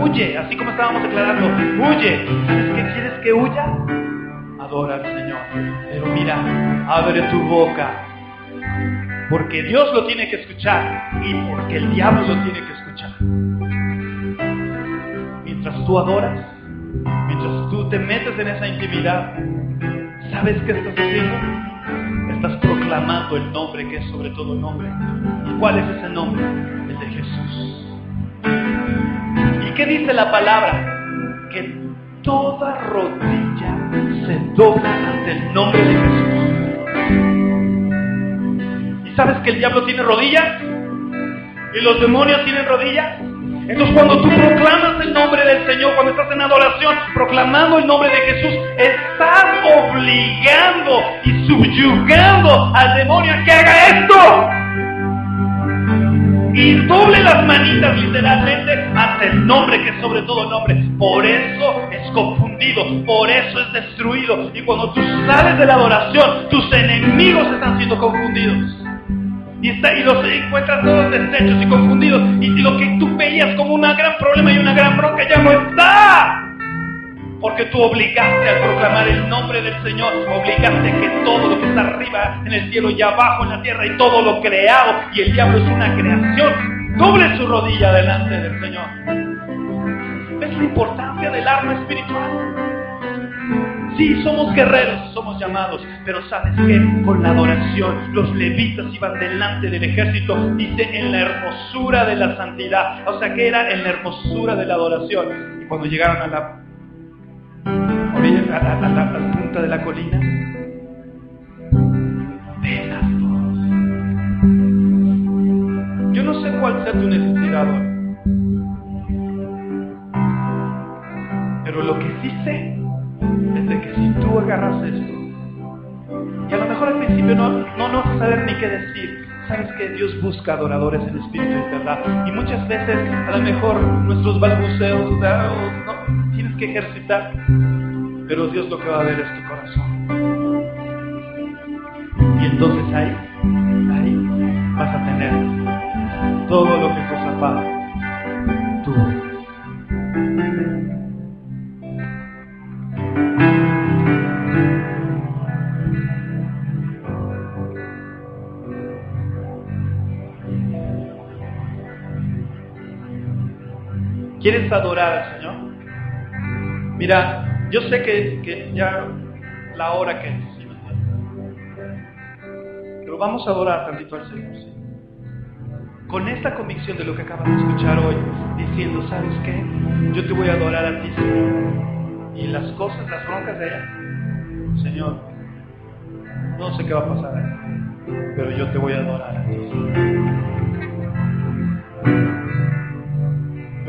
Speaker 2: Huye, así como estábamos declarando, huye. ¿Sabes qué quieres que huya? Adora al Señor. Pero mira, abre tu boca. Porque Dios lo tiene que escuchar y porque el diablo lo tiene que escuchar. Tú adoras, mientras tú te metes en esa intimidad, ¿sabes qué estás haciendo? Estás proclamando el nombre que es sobre todo nombre. ¿Y cuál es ese nombre? El de Jesús. ¿Y qué dice la palabra? Que toda rodilla se dobla ante el nombre de Jesús. ¿Y sabes que el diablo tiene rodillas? ¿Y los demonios tienen rodillas? Entonces cuando tú proclamas el nombre del Señor, cuando estás en adoración, proclamando el nombre de Jesús, estás obligando y subyugando al demonio a que haga esto. Y doble las manitas literalmente ante el nombre que es sobre todo nombre. Por eso es confundido, por eso es destruido. Y cuando tú sales de la adoración, tus enemigos están siendo confundidos. Y, está, y los encuentras todos deshechos y confundidos. Y, lo que tú veías como un gran problema y una gran bronca ya no está. Porque tú obligaste a proclamar el nombre del Señor, obligaste que todo lo que está arriba en el cielo y abajo en la tierra y todo lo creado, y el diablo es una creación, doble su rodilla delante del Señor. ¿Ves la importancia del arma espiritual? Sí, somos guerreros, somos llamados, pero ¿sabes qué? Con la adoración, los levitas iban delante del ejército, dice, en la hermosura de la santidad. O sea, que era en la hermosura de la adoración. Y cuando llegaron a la, a la, punta de la colina, velas todos. Yo no sé cuál sea tu necesidad. Principio no, no, no saber ni qué decir, sabes que Dios busca adoradores en espíritu y verdad. Y muchas veces a lo mejor nuestros balbuceos, no, tienes que ejercitar, pero Dios lo que va a ver es tu corazón. Y entonces ahí, ahí vas a tener todo lo que Josafat ¿Quieres adorar al Señor? Mira, yo sé que, que ya la hora que es, pero vamos a adorar tantito al Señor. ¿sí? Con esta convicción de lo que acabas de escuchar hoy, diciendo, ¿sabes qué? Yo te voy a adorar a ti, Señor. Y las cosas, las broncas de allá, Señor, no sé qué va a pasar pero yo te voy a adorar a ti.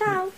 Speaker 3: Tchau.